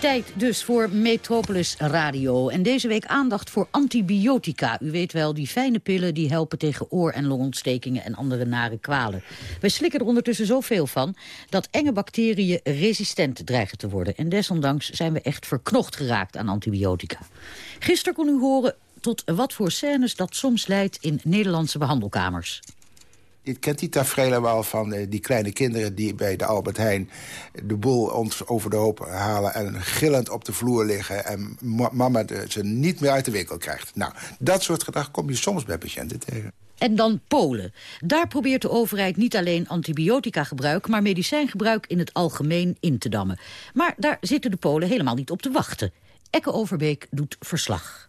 Tijd dus voor Metropolis Radio. En deze week aandacht voor antibiotica. U weet wel, die fijne pillen die helpen tegen oor- en longontstekingen en andere nare kwalen. Wij slikken er ondertussen zoveel van dat enge bacteriën resistent dreigen te worden. En desondanks zijn we echt verknocht geraakt aan antibiotica. Gisteren kon u horen tot wat voor scènes dat soms leidt in Nederlandse behandelkamers. Dit kent die tafereelen wel van eh, die kleine kinderen... die bij de Albert Heijn de boel ons over de hoop halen... en gillend op de vloer liggen... en mama ze niet meer uit de winkel krijgt. Nou, dat soort gedrag kom je soms bij patiënten tegen. En dan Polen. Daar probeert de overheid niet alleen antibiotica-gebruik... maar medicijngebruik in het algemeen in te dammen. Maar daar zitten de Polen helemaal niet op te wachten. Ekke Overbeek doet verslag.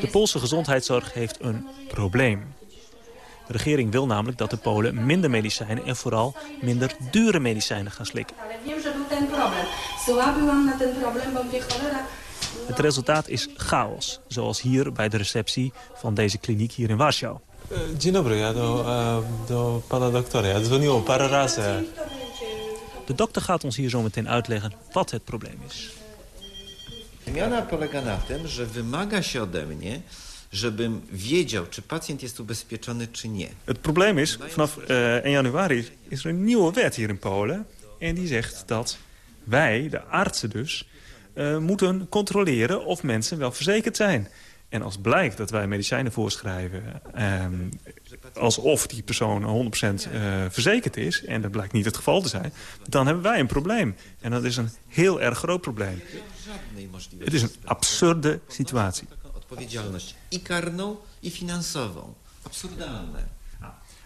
De Poolse gezondheidszorg heeft een probleem. De regering wil namelijk dat de Polen minder medicijnen en vooral minder dure medicijnen gaan slikken. Het resultaat is chaos, zoals hier bij de receptie van deze kliniek hier in Warschau. Dzień dobry, ja do, do pana doktora. Ja dzwoniłem parę razy. De dokter gaat ons hier zo meteen uitleggen wat het probleem is. Zmiana polega na tym, że wymaga się ode mnie, żebym wiedział, czy pacjent jest ubezpieczony, czy nie. Het probleem is, vanaf uh, 1 januari is er een nieuwe wet hier in Polen. En die zegt dat wij, de artsen dus, uh, moeten controleren of mensen wel verzekerd zijn. En als blijkt dat wij medicijnen voorschrijven... Um, alsof die persoon 100% uh, verzekerd is... en dat blijkt niet het geval te zijn... dan hebben wij een probleem. En dat is een heel erg groot probleem. Het is een absurde situatie. Odpowiedzialność i karną, i finansową. Absurdalne.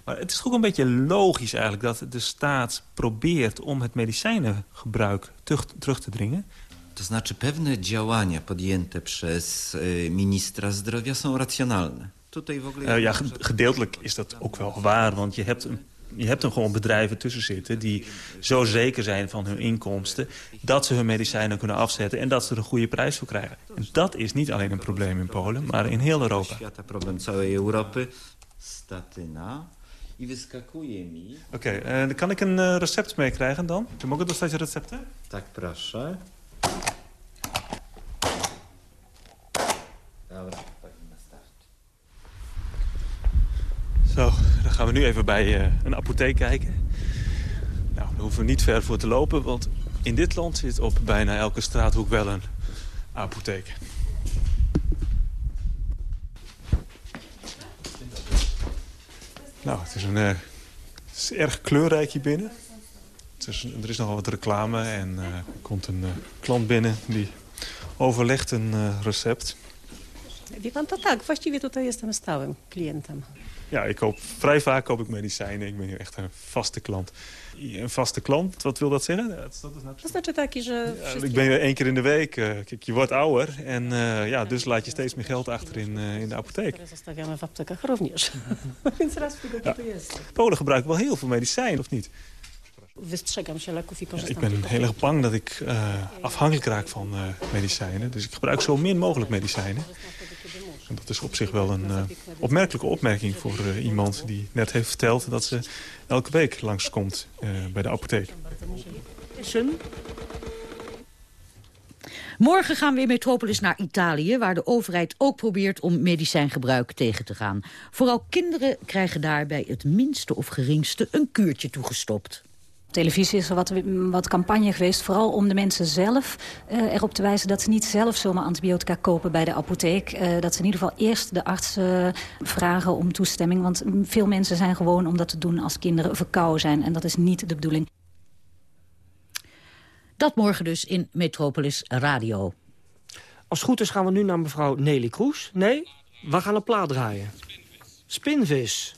Maar het is ook een beetje logisch eigenlijk dat de staat probeert om het medicijnengebruik terug, terug te dringen. To znaczy pewne działania podjęte przez ministra zdrowia są racjonalne. Uh, ja, gedeeltelijk is dat ook wel waar, want je hebt een je hebt er gewoon bedrijven tussen zitten die zo zeker zijn van hun inkomsten... dat ze hun medicijnen kunnen afzetten en dat ze er een goede prijs voor krijgen. En dat is niet alleen een probleem in Polen, maar in heel Europa. probleem całej Europy. Statyna. Oké, okay, uh, kan ik een uh, recept meekrijgen dan? Czy mogę dostać receptę? Tak, proszę. Dobra. Zo, dan gaan we nu even bij uh, een apotheek kijken. Nou, daar hoeven we niet ver voor te lopen, want in dit land zit op bijna elke straathoek wel een apotheek. Nou, het is, een, het is erg kleurrijk hier binnen. Er is nogal wat reclame en uh, er komt een klant binnen die overlegt een recept. Wie pan, to tak. Właściwie tutaj jestem stałym klientem. Ja, ik koop, vrij vaak koop ik medicijnen. Ik ben hier echt een vaste klant. Een vaste klant, wat wil dat zeggen? Dat, dat, is to znaczy taki, że... Ja, ik ben hier één keer in de week. Uh, kijk, je wordt ouder en uh, ja, dus laat je steeds meer geld achter in, uh, in de apotheek. Zostawiamy w aptekach również. Więc raz w tygodniu ja. jest. Polen gebruiken wel heel veel medicijnen, of niet? Wystrzegam się leków i korzystam ja, ik ben heel erg bang dat ik afhankelijk raak van medicijnen. Dus ik gebruik zo min mogelijk medicijnen. Dat is op zich wel een uh, opmerkelijke opmerking voor uh, iemand die net heeft verteld dat ze elke week langskomt uh, bij de apotheek. Morgen gaan we in Metropolis naar Italië... waar de overheid ook probeert om medicijngebruik tegen te gaan. Vooral kinderen krijgen daar bij het minste of geringste een kuurtje toegestopt televisie is er wat, wat campagne geweest. Vooral om de mensen zelf uh, erop te wijzen dat ze niet zelf zomaar antibiotica kopen bij de apotheek. Uh, dat ze in ieder geval eerst de arts uh, vragen om toestemming. Want veel mensen zijn gewoon om dat te doen als kinderen verkouden zijn. En dat is niet de bedoeling. Dat morgen dus in Metropolis Radio. Als het goed is gaan we nu naar mevrouw Nelly Kroes. Nee, we gaan een plaat draaien. Spinvis.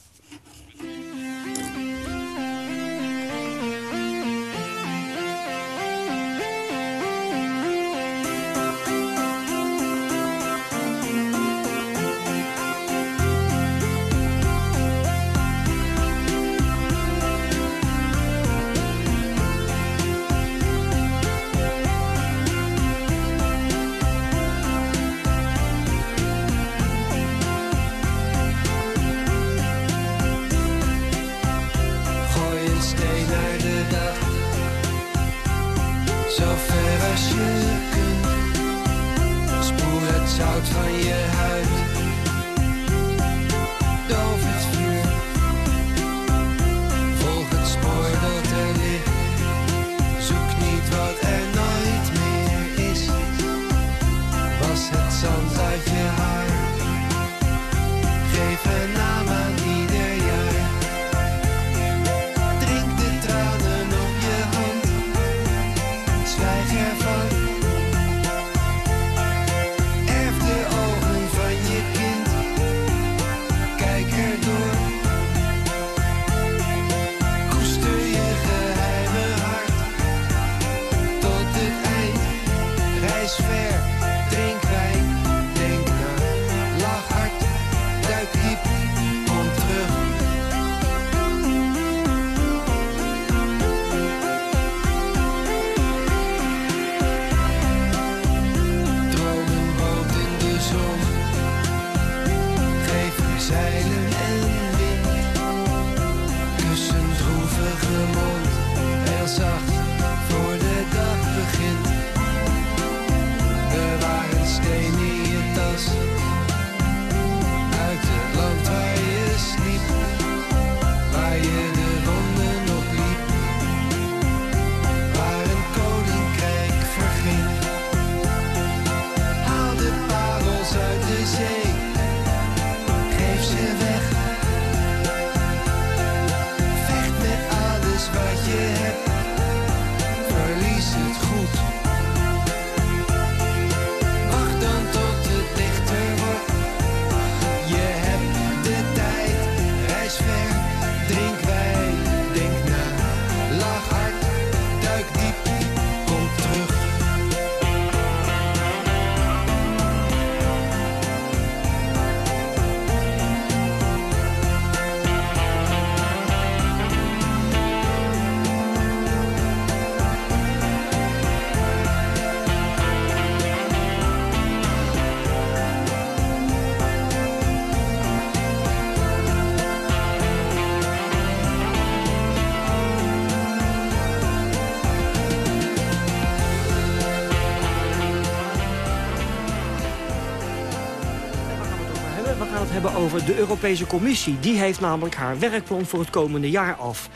De Europese Commissie. Die heeft namelijk haar werkplan voor het komende jaar af.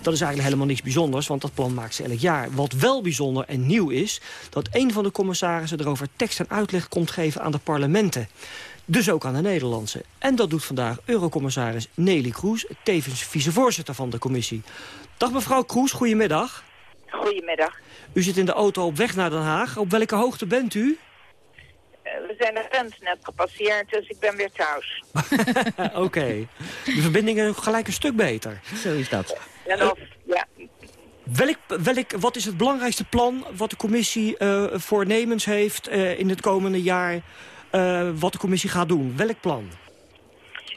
Dat is eigenlijk helemaal niks bijzonders, want dat plan maakt ze elk jaar. Wat wel bijzonder en nieuw is, dat een van de commissarissen erover tekst en uitleg komt geven aan de parlementen. Dus ook aan de Nederlandse. En dat doet vandaag Eurocommissaris Nelly Kroes, tevens vicevoorzitter van de commissie. Dag mevrouw Kroes, goedemiddag. Goedemiddag. U zit in de auto op weg naar Den Haag. Op welke hoogte bent u? Eh, we zijn de grens net gepasseerd, dus ik ben weer thuis. Oké. De verbindingen gelijk een stuk beter. Zo is dat. En of, ja, Welk, welk, wat is het belangrijkste plan wat de commissie eh, voornemens heeft eh, in het komende jaar? eh, wat de commissie gaat doen? Welk plan?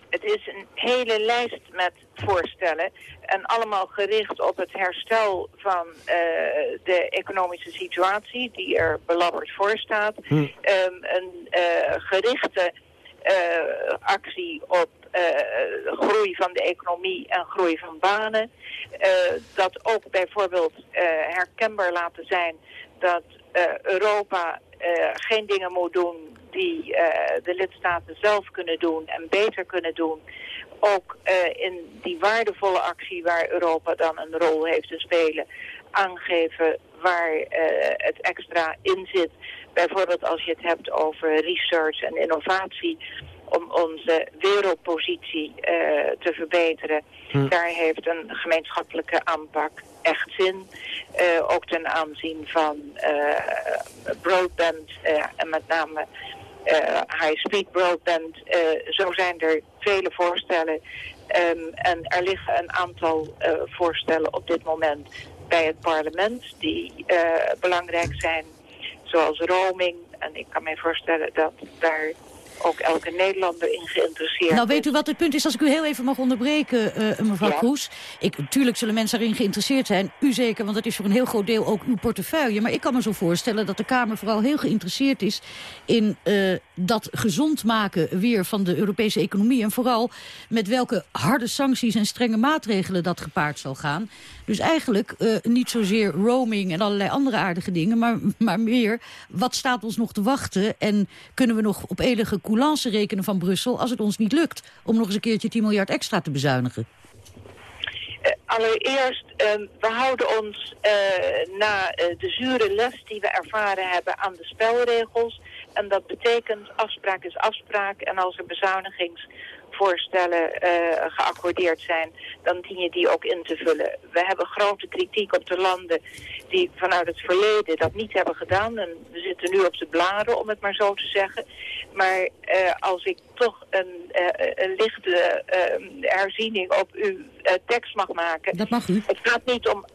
Het is een hele lijst met voorstellen. En allemaal gericht op het herstel van eh, de economische situatie die er belabberd voor staat. Hm. Ehm, een eh, gerichte eh, actie op groei van de economie en groei van banen. Dat ook bijvoorbeeld herkenbaar laten zijn dat Europa geen dingen moet doen die eh, de lidstaten zelf kunnen doen en beter kunnen doen. Ook eh, in die waardevolle actie waar Europa dan een rol heeft te spelen, aangeven waar eh, het extra in zit. Bijvoorbeeld als je het hebt over research en innovatie om onze wereldpositie te verbeteren. Hm. Daar heeft een gemeenschappelijke aanpak echt zin. Ook ten aanzien van broadband en met name high-speed broadband. Eh, zo zijn er vele voorstellen. Ehm, en er liggen een aantal eh, voorstellen op dit moment bij het parlement die eh, belangrijk zijn. Zoals roaming. En ik kan mij voorstellen dat daar ook elke Nederlander in geïnteresseerd Nou, weet u wat het punt is, als ik u heel even mag onderbreken, eh, mevrouw Ja. Kroes. Ik, natuurlijk zullen mensen erin geïnteresseerd zijn. U zeker, want dat is voor een heel groot deel ook uw portefeuille. Maar ik kan me zo voorstellen dat de Kamer vooral heel geïnteresseerd is... in eh, dat gezond maken weer van de Europese economie. En vooral met welke harde sancties en strenge maatregelen dat gepaard zal gaan. Dus eigenlijk eh, niet zozeer roaming en allerlei andere aardige dingen... Maar, maar meer, wat staat ons nog te wachten? En kunnen we nog op enige coulance rekenen van Brussel... als het ons niet lukt om nog eens een keertje 10 miljard extra te bezuinigen? Eh, allereerst, ehm, we houden ons eh, na de zure les die we ervaren hebben aan de spelregels. En dat betekent afspraak is afspraak. En als er bezuinigingsvoorstellen eh, geaccordeerd zijn, dan dien je die ook in te vullen. We hebben grote kritiek op de landen die vanuit het verleden dat niet hebben gedaan. En we zitten nu op de bladen, om het maar zo te zeggen. Maar eh, als ik toch een, eh, een lichte herziening op eh, tekst mag maken. Dat mag u. Het gaat niet om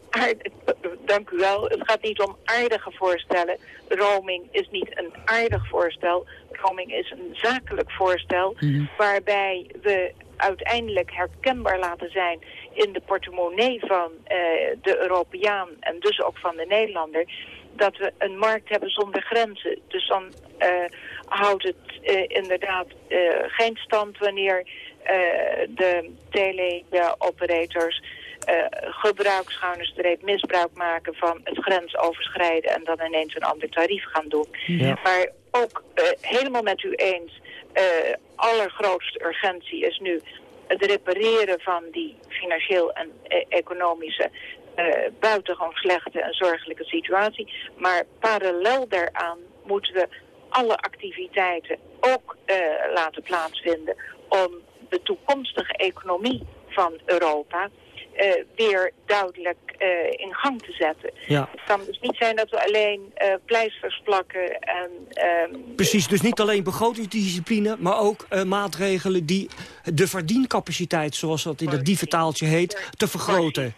dank u wel. Het gaat niet om aardige voorstellen. Roaming is niet een aardig voorstel. Roaming is een zakelijk voorstel waarbij we uiteindelijk herkenbaar laten zijn in de portemonnee van eh, de Europeaan en dus ook van de Nederlander dat we een markt hebben zonder grenzen. Dus dan eh, houdt het eh, inderdaad eh, geen stand wanneer eh, de teleoperators eh gebruik, schuine streep, misbruik maken van het grensoverschrijden en dan ineens een ander tarief gaan doen. Ja. Maar ook eh, helemaal met u eens, eh allergrootste urgentie is nu het repareren van die financieel en eh, economische eh, buitengewoon slechte en zorgelijke situatie. Maar parallel daaraan moeten we alle activiteiten ook eh, laten plaatsvinden om de toekomstige economie van Europa eh, weer duidelijk eh, in gang te zetten. Ja. Het kan dus niet zijn dat we alleen eh pleisters plakken en ehm, Precies, dus niet alleen begrotingsdiscipline, maar ook maatregelen die de verdiencapaciteit, zoals dat in dat dieventaaltje heet, te vergroten.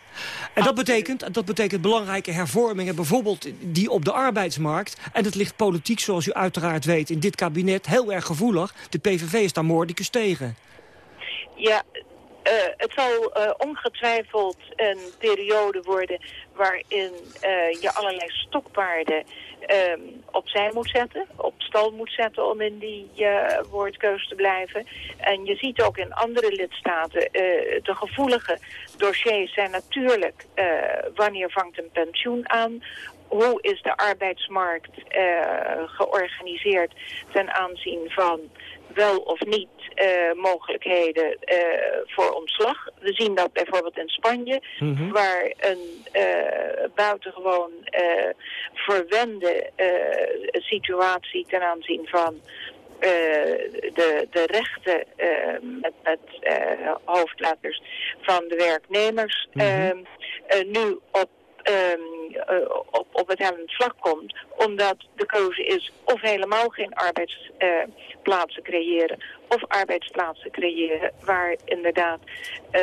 En dat betekent, dat betekent belangrijke hervormingen, bijvoorbeeld die op de arbeidsmarkt. En het ligt politiek, zoals u uiteraard weet, in dit kabinet heel erg gevoelig. De PVV is daar moordicus tegen. Ja, eh, het zal eh, ongetwijfeld een periode worden waarin eh, je allerlei stokpaarden ehm, opzij moet zetten, op stal moet zetten om in die woordkeus te blijven. En je ziet ook in andere lidstaten, de gevoelige dossiers zijn natuurlijk wanneer vangt een pensioen aan, hoe is de arbeidsmarkt georganiseerd ten aanzien van wel of niet eh, mogelijkheden eh, voor ontslag. We zien dat bijvoorbeeld in Spanje, Mhm. waar een eh, buitengewoon verwende situatie ten aanzien van de, de rechten met, met eh, hoofdletters van de werknemers eh, nu op op, op het hellend vlak komt. Omdat de keuze is of helemaal geen arbeidsplaatsen creëren of arbeidsplaatsen creëren waar inderdaad eh,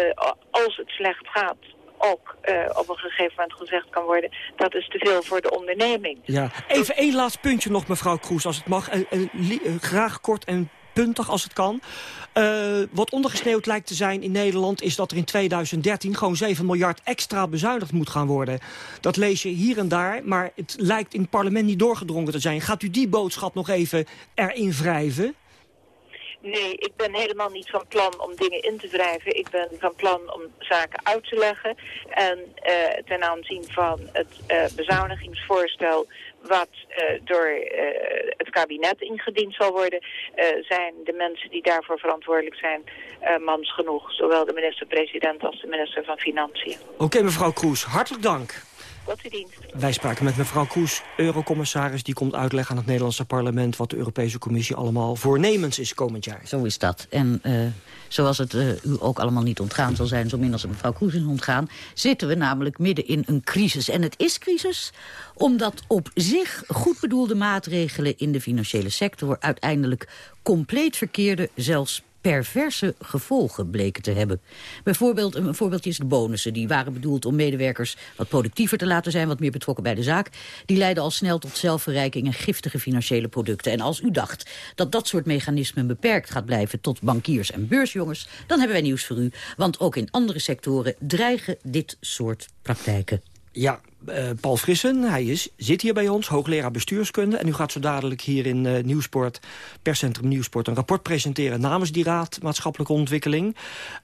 als het slecht gaat ook eh, op een gegeven moment gezegd kan worden dat is te veel voor de onderneming. Ja. Even één laatst puntje nog, mevrouw Kroes, als het mag. Eh, eh, eh, graag kort en puntig als het kan. Eh, wat ondergesneeuwd lijkt te zijn in Nederland... is dat er in 2013 gewoon 7 miljard extra bezuinigd moet gaan worden. Dat lees je hier en daar, maar het lijkt in het parlement niet doorgedrongen te zijn. Gaat u die boodschap nog even erin wrijven? Nee, ik ben helemaal niet van plan om dingen in te wrijven. Ik ben van plan om zaken uit te leggen. En eh, ten aanzien van het eh, bezuinigingsvoorstel wat eh, door het kabinet ingediend zal worden, zijn de mensen die daarvoor verantwoordelijk zijn mans genoeg. Zowel de minister-president als de minister van Financiën. Oké, mevrouw Kroes, hartelijk dank. Tot uw dienst. Wij spraken met mevrouw Kroes, eurocommissaris... die komt uitleggen aan het Nederlandse parlement... wat de Europese Commissie allemaal voornemens is komend jaar. Zo is dat. En eh, zoals het eh, u ook allemaal niet ontgaan zal zijn... zo min als het mevrouw Kroes is ontgaan... zitten we namelijk midden in een crisis. En het is crisis omdat op zich goed bedoelde maatregelen... in de financiële sector uiteindelijk compleet verkeerde... zelfs perverse gevolgen bleken te hebben. Bijvoorbeeld, een voorbeeldje is de bonussen. Die waren bedoeld om medewerkers wat productiever te laten zijn... wat meer betrokken bij de zaak. Die leiden al snel tot zelfverrijking en giftige financiële producten. En als u dacht dat dat soort mechanismen beperkt gaat blijven... tot bankiers en beursjongens, dan hebben wij nieuws voor u. Want ook in andere sectoren dreigen dit soort praktijken. Ja, uh, Paul Frissen, hij is, zit hier bij ons, hoogleraar bestuurskunde. En u gaat zo dadelijk hier in uh, Nieuwsport, perscentrum Nieuwsport... een rapport presenteren namens die Raad Maatschappelijke Ontwikkeling.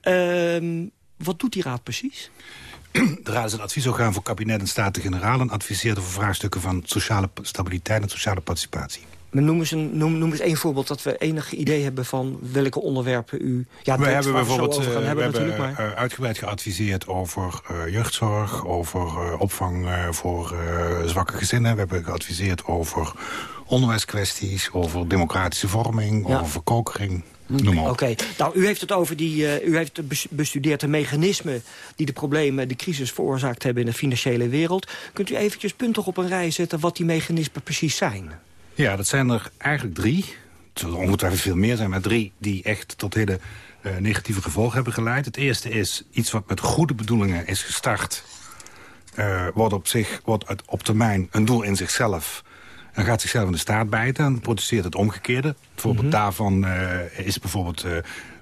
Uh, wat doet die raad precies? De Raad is een adviesorgaan voor kabinet en Staten-Generaal... en adviseert over vraagstukken van sociale stabiliteit en sociale participatie. Maar noem eens, een, noem, noem eens één voorbeeld dat we enig idee hebben van welke onderwerpen u... Ja, we hebben bijvoorbeeld we hebben, we hebben maar. uitgebreid geadviseerd over uh, jeugdzorg, over uh, opvang uh, voor zwakke gezinnen. We hebben geadviseerd over onderwijskwesties, over democratische vorming, ja. over verkokering. Oké, okay. nou u heeft het over die, u heeft bestudeerd de mechanismen die de problemen, de crisis veroorzaakt hebben in de financiële wereld. Kunt u eventjes puntig op een rij zetten wat die mechanismen precies zijn? Ja, dat zijn er eigenlijk drie. Het zullen ongetwijfeld veel meer zijn, maar drie die echt tot hele uh, negatieve gevolgen hebben geleid. Het eerste is iets wat met goede bedoelingen is gestart. Uh, wordt op zich wordt op termijn een doel in zichzelf en gaat zichzelf in de staat bijten en produceert het omgekeerde. Het voorbeeld mm -hmm. daarvan uh, is bijvoorbeeld uh,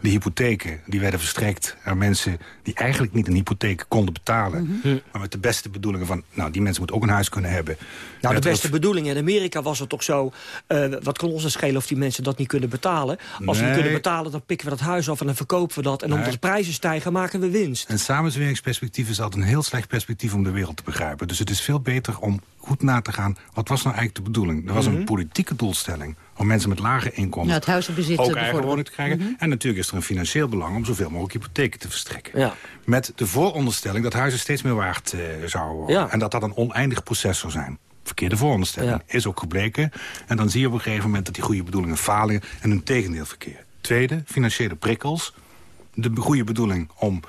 de hypotheken. Die werden verstrekt aan mensen die eigenlijk niet een hypotheek konden betalen. Mm -hmm. Maar met de beste bedoelingen van, nou, die mensen moeten ook een huis kunnen hebben. Nou, de beste bedoelingen. In Amerika was het toch zo, uh, wat kon ons dan schelen of die mensen dat niet kunnen betalen. Als nee. we niet kunnen betalen, dan pikken we dat huis af en dan verkopen we dat. En nee. omdat de prijzen stijgen, maken we winst. Een samenzweringsperspectief is altijd een heel slecht perspectief om de wereld te begrijpen. Dus het is veel beter om goed na te gaan, wat was nou eigenlijk de bedoeling? Er was mm -hmm. een politieke doelstelling om mensen met lage inkomens... Ja, het huizenbezit ook eigen woning te krijgen. Mm -hmm. En natuurlijk is er een financieel belang om zoveel mogelijk hypotheken te verstrekken. Ja. Met de vooronderstelling dat huizen steeds meer waard uh, zouden worden. Ja. En dat dat een oneindig proces zou zijn. Verkeerde vooronderstelling. Ja. Is ook gebleken. En dan zie je op een gegeven moment dat die goede bedoelingen falen... en een tegendeel verkeer. Tweede, financiële prikkels. De goede bedoeling om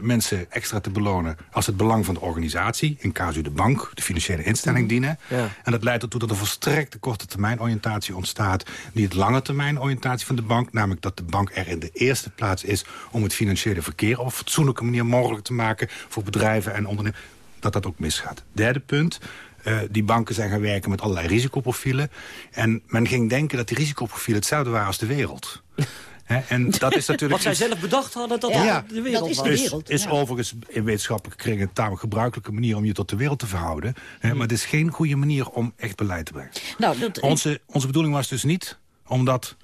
mensen extra te belonen... als het belang van de organisatie, in casu de bank, de financiële instelling, mm. dienen. Ja. En dat leidt ertoe dat er volstrekte korte termijn oriëntatie ontstaat... die het lange termijn oriëntatie van de bank... namelijk dat de bank er in de eerste plaats is... om het financiële verkeer op een fatsoenlijke manier mogelijk te maken... voor bedrijven en ondernemers, dat dat ook misgaat. Derde punt, uh, die banken zijn gaan werken met allerlei risicoprofielen. En men ging denken dat die risicoprofielen hetzelfde waren als de wereld. He, en dat is natuurlijk Wat zij zelf bedacht hadden, dat ja, de wereld dat is de wereld. Is, is ja. overigens in wetenschappelijke kringen een tamelijk gebruikelijke manier om je tot de wereld te verhouden. He, mm. Maar het is geen goede manier om echt beleid te brengen. Nou, dat, onze, onze bedoeling was dus niet om dat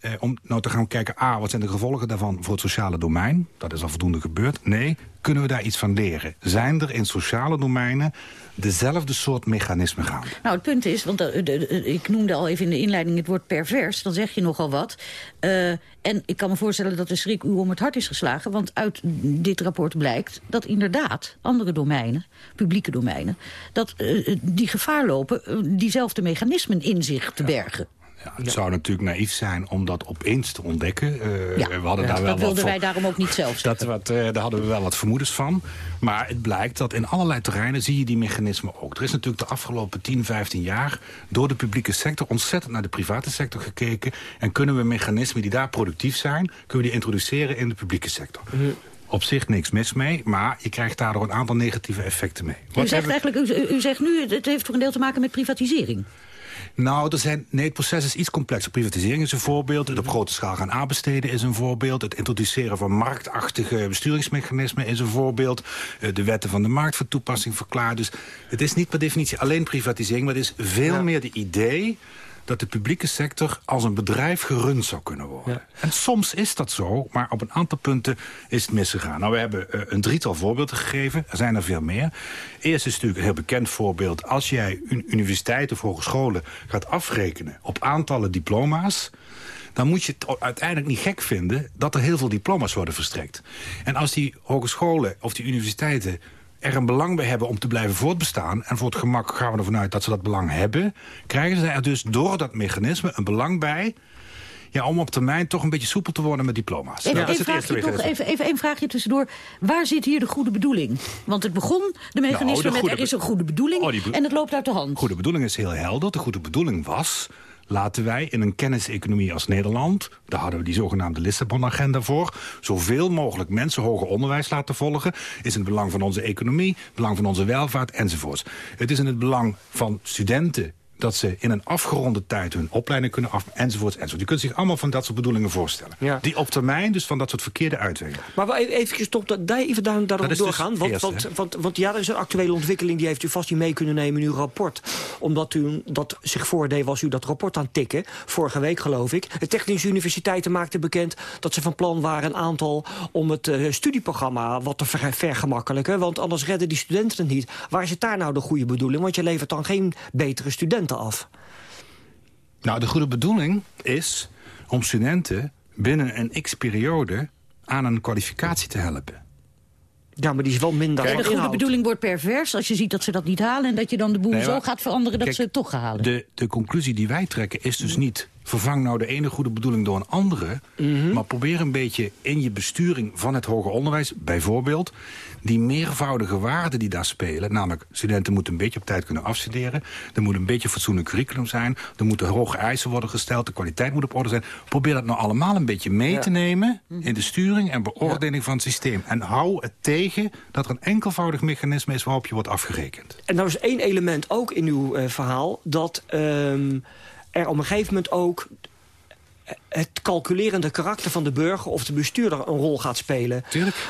eh, om nou te gaan kijken, a, wat zijn de gevolgen daarvan voor het sociale domein? Dat is al voldoende gebeurd. Nee, kunnen we daar iets van leren? Zijn er in sociale domeinen dezelfde soort mechanismen gaan? Nou, het punt is, want de, de, de, ik noemde al even in de inleiding het woord pervers. Dan zeg je nogal wat. Uh, en ik kan me voorstellen dat de schrik u om het hart is geslagen. Want uit dit rapport blijkt dat inderdaad andere domeinen, publieke domeinen... dat uh, die gevaar lopen uh, diezelfde mechanismen in zich te bergen. Ja, het ja. zou natuurlijk naïef zijn om dat opeens te ontdekken. Uh, ja, we hadden daar wel dat wilden wij daarom ook niet zelf dat wat, uh, Daar hadden we wel wat vermoedens van. Maar het blijkt dat in allerlei terreinen zie je die mechanismen ook. Er is natuurlijk de afgelopen 10, 15 jaar door de publieke sector ontzettend naar de private sector gekeken. En kunnen we mechanismen die daar productief zijn, kunnen we die introduceren in de publieke sector. Mm op zich niks mis mee, maar je krijgt daardoor een aantal negatieve effecten mee. Wat u zegt, eigenlijk, u, u zegt nu, het heeft voor een deel te maken met privatisering. Nou, er zijn, nee, het proces is iets complexer. Privatisering is een voorbeeld. Het op grote schaal gaan aanbesteden is een voorbeeld. Het introduceren van marktachtige besturingsmechanismen is een voorbeeld. Uh, de wetten van de markt voor toepassing verklaard. Dus het is niet per definitie alleen privatisering... maar het is veel ja. meer de idee dat de publieke sector als een bedrijf gerund zou kunnen worden. Ja. En soms is dat zo, maar op een aantal punten is het misgegaan. Nou, we hebben uh, een drietal voorbeelden gegeven. Er zijn er veel meer. Eerst is natuurlijk een heel bekend voorbeeld. Als jij un universiteiten of hogescholen gaat afrekenen op aantallen diploma's dan moet je het uiteindelijk niet gek vinden... dat er heel veel diploma's worden verstrekt. En als die hogescholen of die universiteiten er een belang bij hebben om te blijven voortbestaan... en voor het gemak gaan we ervan uit dat ze dat belang hebben... krijgen ze er dus door dat mechanisme een belang bij... Ja, om op termijn toch een beetje soepel te worden met diploma's. Even, nou, dat is het nog, even, even een vraagje tussendoor. Waar zit hier de goede bedoeling? Want het begon, de mechanisme nou, de met er is een goede bedoeling... Oh, en het loopt uit de hand. Goede bedoeling is heel helder. De goede bedoeling was laten wij in een kenniseconomie als Nederland... daar hadden we die zogenaamde Lissabon-agenda voor... zoveel mogelijk mensen hoger onderwijs laten volgen... is in het belang van onze economie, belang van onze welvaart enzovoorts. Het is in het belang van studenten dat ze in een afgeronde tijd hun opleiding kunnen af... enzovoort, enzovoort. Je kunt zich allemaal van dat soort bedoelingen voorstellen. Die op termijn dus van dat soort verkeerde uitwegen. Maar we even stop, dat, daar even daar, daarop Dat dus doorgaan. het want, want, want, want ja, er is een actuele ontwikkeling... die heeft u vast niet mee kunnen nemen in uw rapport. Omdat u dat zich voordeed, was u dat rapport aan het tikken. Vorige week, geloof ik. De Technische Universiteiten maakten bekend... dat ze van plan waren een aantal om het eh, studieprogramma wat te ver- vergemakkelijken. Want anders redden die studenten het niet. Waar zit daar nou de goede bedoeling? Want je levert dan geen betere studenten af. Nou, de goede bedoeling is om studenten binnen een x-periode aan een kwalificatie te helpen. Ja, maar die is wel minder van de goede inhoud. bedoeling wordt pervers als je ziet dat ze dat niet halen... en dat je dan de boel Nee, zo gaat veranderen dat Kijk, ze het toch gaan halen. De, de conclusie die wij trekken is dus niet... vervang nou de ene goede bedoeling door een andere... Mhm. maar probeer een beetje in je besturing van het hoger onderwijs... bijvoorbeeld die meervoudige waarden die daar spelen... namelijk studenten moeten een beetje op tijd kunnen afstuderen... er moet een beetje fatsoenlijk curriculum zijn... er moeten hoge eisen worden gesteld, de kwaliteit moet op orde zijn. Probeer dat nou allemaal een beetje mee te nemen... Mhm. in de sturing en beoordeling van het systeem. En hou het tegen dat er een enkelvoudig mechanisme is... waarop je wordt afgerekend. En nou is één element ook in uw eh, verhaal... dat ehm, er op een gegeven moment ook het calculerende karakter van de burger of de bestuurder een rol gaat spelen.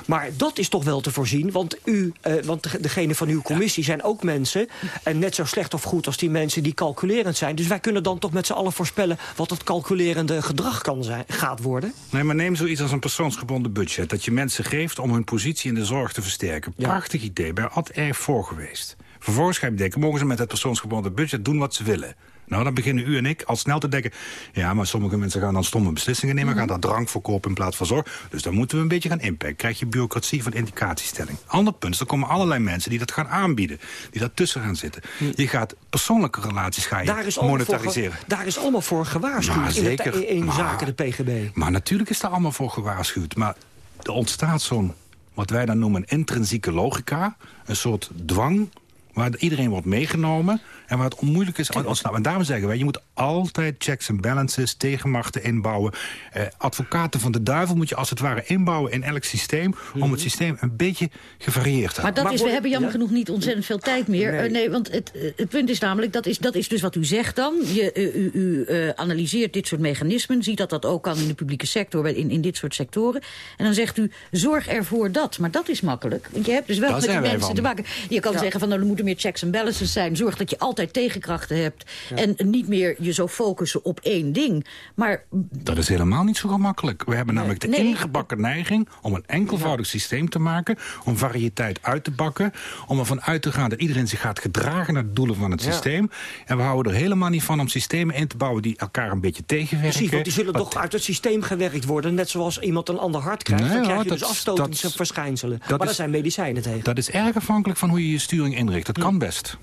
Maar dat is toch wel te voorzien, want u, eh, want de- degene van uw commissie zijn ook mensen en net zo slecht of goed als die mensen die calculerend zijn. Dus wij kunnen dan toch met z'n allen voorspellen wat het calculerende gedrag kan zijn, gaat worden. Nee, maar neem zoiets als een persoonsgebonden budget. Dat je mensen geeft om hun positie in de zorg te versterken. Prachtig idee, bij Ad erg voor geweest. Vervolgens ga je bedenken, mogen ze met het persoonsgebonden budget doen wat ze willen? Nou, dan beginnen u en ik al snel te denken... ja, maar sommige mensen gaan dan stomme beslissingen nemen... gaan daar drank verkopen in plaats van zorg. Dus dan moeten we een beetje gaan inperken. Krijg je bureaucratie van indicatiestelling. Ander punt is, er komen allerlei mensen die dat gaan aanbieden. Die daartussen gaan zitten. Je gaat persoonlijke relaties ga je Daar is, allemaal voor, monetariseren. daar is allemaal voor gewaarschuwd Maar in, de zeker. in Maar- zaken de PGB. Maar natuurlijk is daar allemaal voor gewaarschuwd. Maar er ontstaat zo'n, wat wij dan noemen, intrinsieke logica. Een soort dwang waar iedereen wordt meegenomen... en waar het onmoeilijk is aan ontsnappen. En daarom zeggen wij, je moet altijd checks en balances... tegenmachten inbouwen. Eh, advocaten van de duivel moet je als het ware inbouwen in elk systeem... om het systeem een beetje gevarieerd te Maar houden. dat is, we hebben jammer genoeg niet ontzettend veel tijd meer. Nee. Nee want het, eh, het punt is namelijk, dat is, dat is dus wat u zegt dan. Je, eh, u u eh, analyseert dit soort mechanismen, ziet dat dat ook kan in de publieke sector, in, in dit soort sectoren. En dan zegt u, zorg ervoor dat. Maar dat is makkelijk, want je hebt dus wel met die mensen van. te maken. Je kan Ja. zeggen van, nou, er moeten meer checks en balances zijn. Zorg dat je altijd tegenkrachten hebt. En niet meer je zo focussen op één ding. Maar Dat is helemaal niet zo gemakkelijk. We hebben namelijk de Nee. ingebakken neiging om een enkelvoudig systeem te maken... om variëteit uit te bakken, om ervan uit te gaan... dat iedereen zich gaat gedragen naar de doelen van het Ja. systeem. En we houden er helemaal niet van om systemen in te bouwen... die elkaar een beetje tegenwerken. Precies, want die zullen Wat- toch uit het systeem gewerkt worden. Net zoals iemand een ander hart krijgt. Nee, dan krijg je dus dat- afstotende dat- verschijnselen. dat maar daar is- zijn medicijnen tegen. Dat is erg afhankelijk van hoe je je sturing inricht. Dat kan best.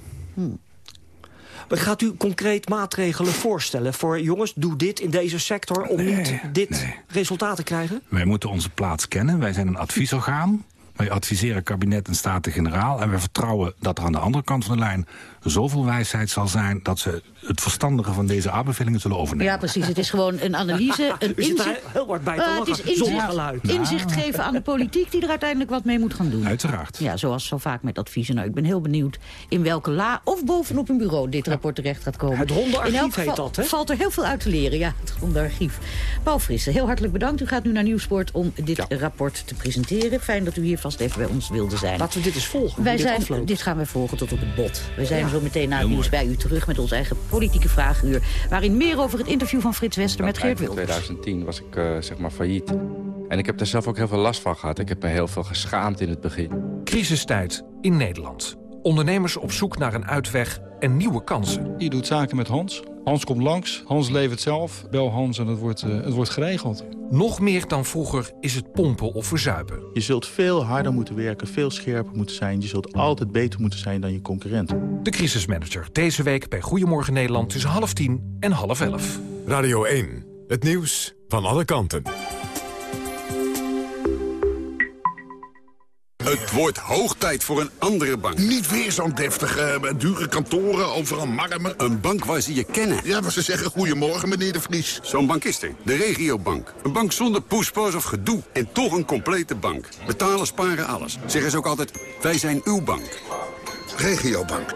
Maar gaat u concreet maatregelen voorstellen voor jongens, doe dit in deze sector om niet dit resultaat te krijgen? Wij moeten onze plaats kennen. Wij zijn een adviesorgaan. Wij adviseren kabinet en staten-generaal. En wij vertrouwen dat er aan de andere kant van de lijn zoveel wijsheid zal zijn... dat ze het verstandige van deze aanbevelingen zullen overnemen. Ja, precies. Het is gewoon een analyse, een U zit daar inzicht. heel hard bij te Ah, het is inzicht, geluid. inzicht geven aan de politiek die er uiteindelijk wat mee moet gaan doen. Uiteraard. Ja, zoals zo vaak met adviezen. Nou, ik ben heel benieuwd in welke la of bovenop een bureau dit rapport terecht gaat komen. Het ronde archief in elk heet geval dat, hè? valt er heel veel uit te leren, ja, het ronde archief. Paul Frisse, heel hartelijk bedankt. U gaat nu naar Nieuwsport om dit rapport te presenteren. Fijn dat u hier vast even bij ons wilde zijn. Laten we dit eens volgen. Wij dit zijn, dit gaan we volgen tot op het bot. We zijn Ja. zo meteen na het nieuws bij u terug met ons eigen politieke vraaguur. Waarin meer over het interview van Frits Wester met Geert Wilders. 2010 was ik eh, zeg maar failliet. En ik heb daar zelf ook heel veel last van gehad. Ik heb me heel veel geschaamd in het begin. Crisistijd in Nederland. Ondernemers op zoek naar een uitweg en nieuwe kansen. Je doet zaken met Hans. Hans komt langs. Hans levert zelf. Bel Hans en het wordt, eh, het wordt geregeld. Nog meer dan vroeger is het pompen of verzuipen. Je zult veel harder moeten werken, veel scherper moeten zijn. Je zult altijd beter moeten zijn dan je concurrent. De crisismanager deze week bij Goedemorgen Nederland tussen half tien en half elf. Radio 1, het nieuws van alle kanten. Het wordt hoog tijd voor een andere bank. Niet weer zo'n deftige, eh, dure kantoren, overal marmer. Een bank waar ze je kennen. Ja, waar ze zeggen goedemorgen, meneer de Vries. Zo'n bank is er. De regiobank. Een bank zonder poespas of gedoe. En toch een complete bank. Betalen, sparen, alles. Zeggen ze ook altijd, wij zijn uw bank. Regiobank.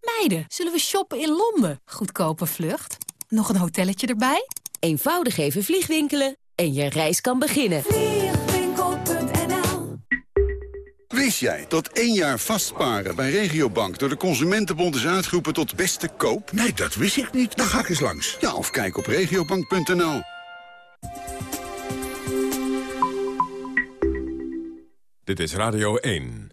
Meiden, zullen we shoppen in Londen? Goedkope vlucht. Nog een hotelletje erbij? Eenvoudig even vliegwinkelen en je reis kan beginnen. Wist jij dat één jaar vastparen bij Regiobank... door de Consumentenbond is uitgeroepen tot beste koop? Nee, dat wist ik niet. Dan ga ik eens langs. Ja, of kijk op regiobank.nl. Dit is Radio 1.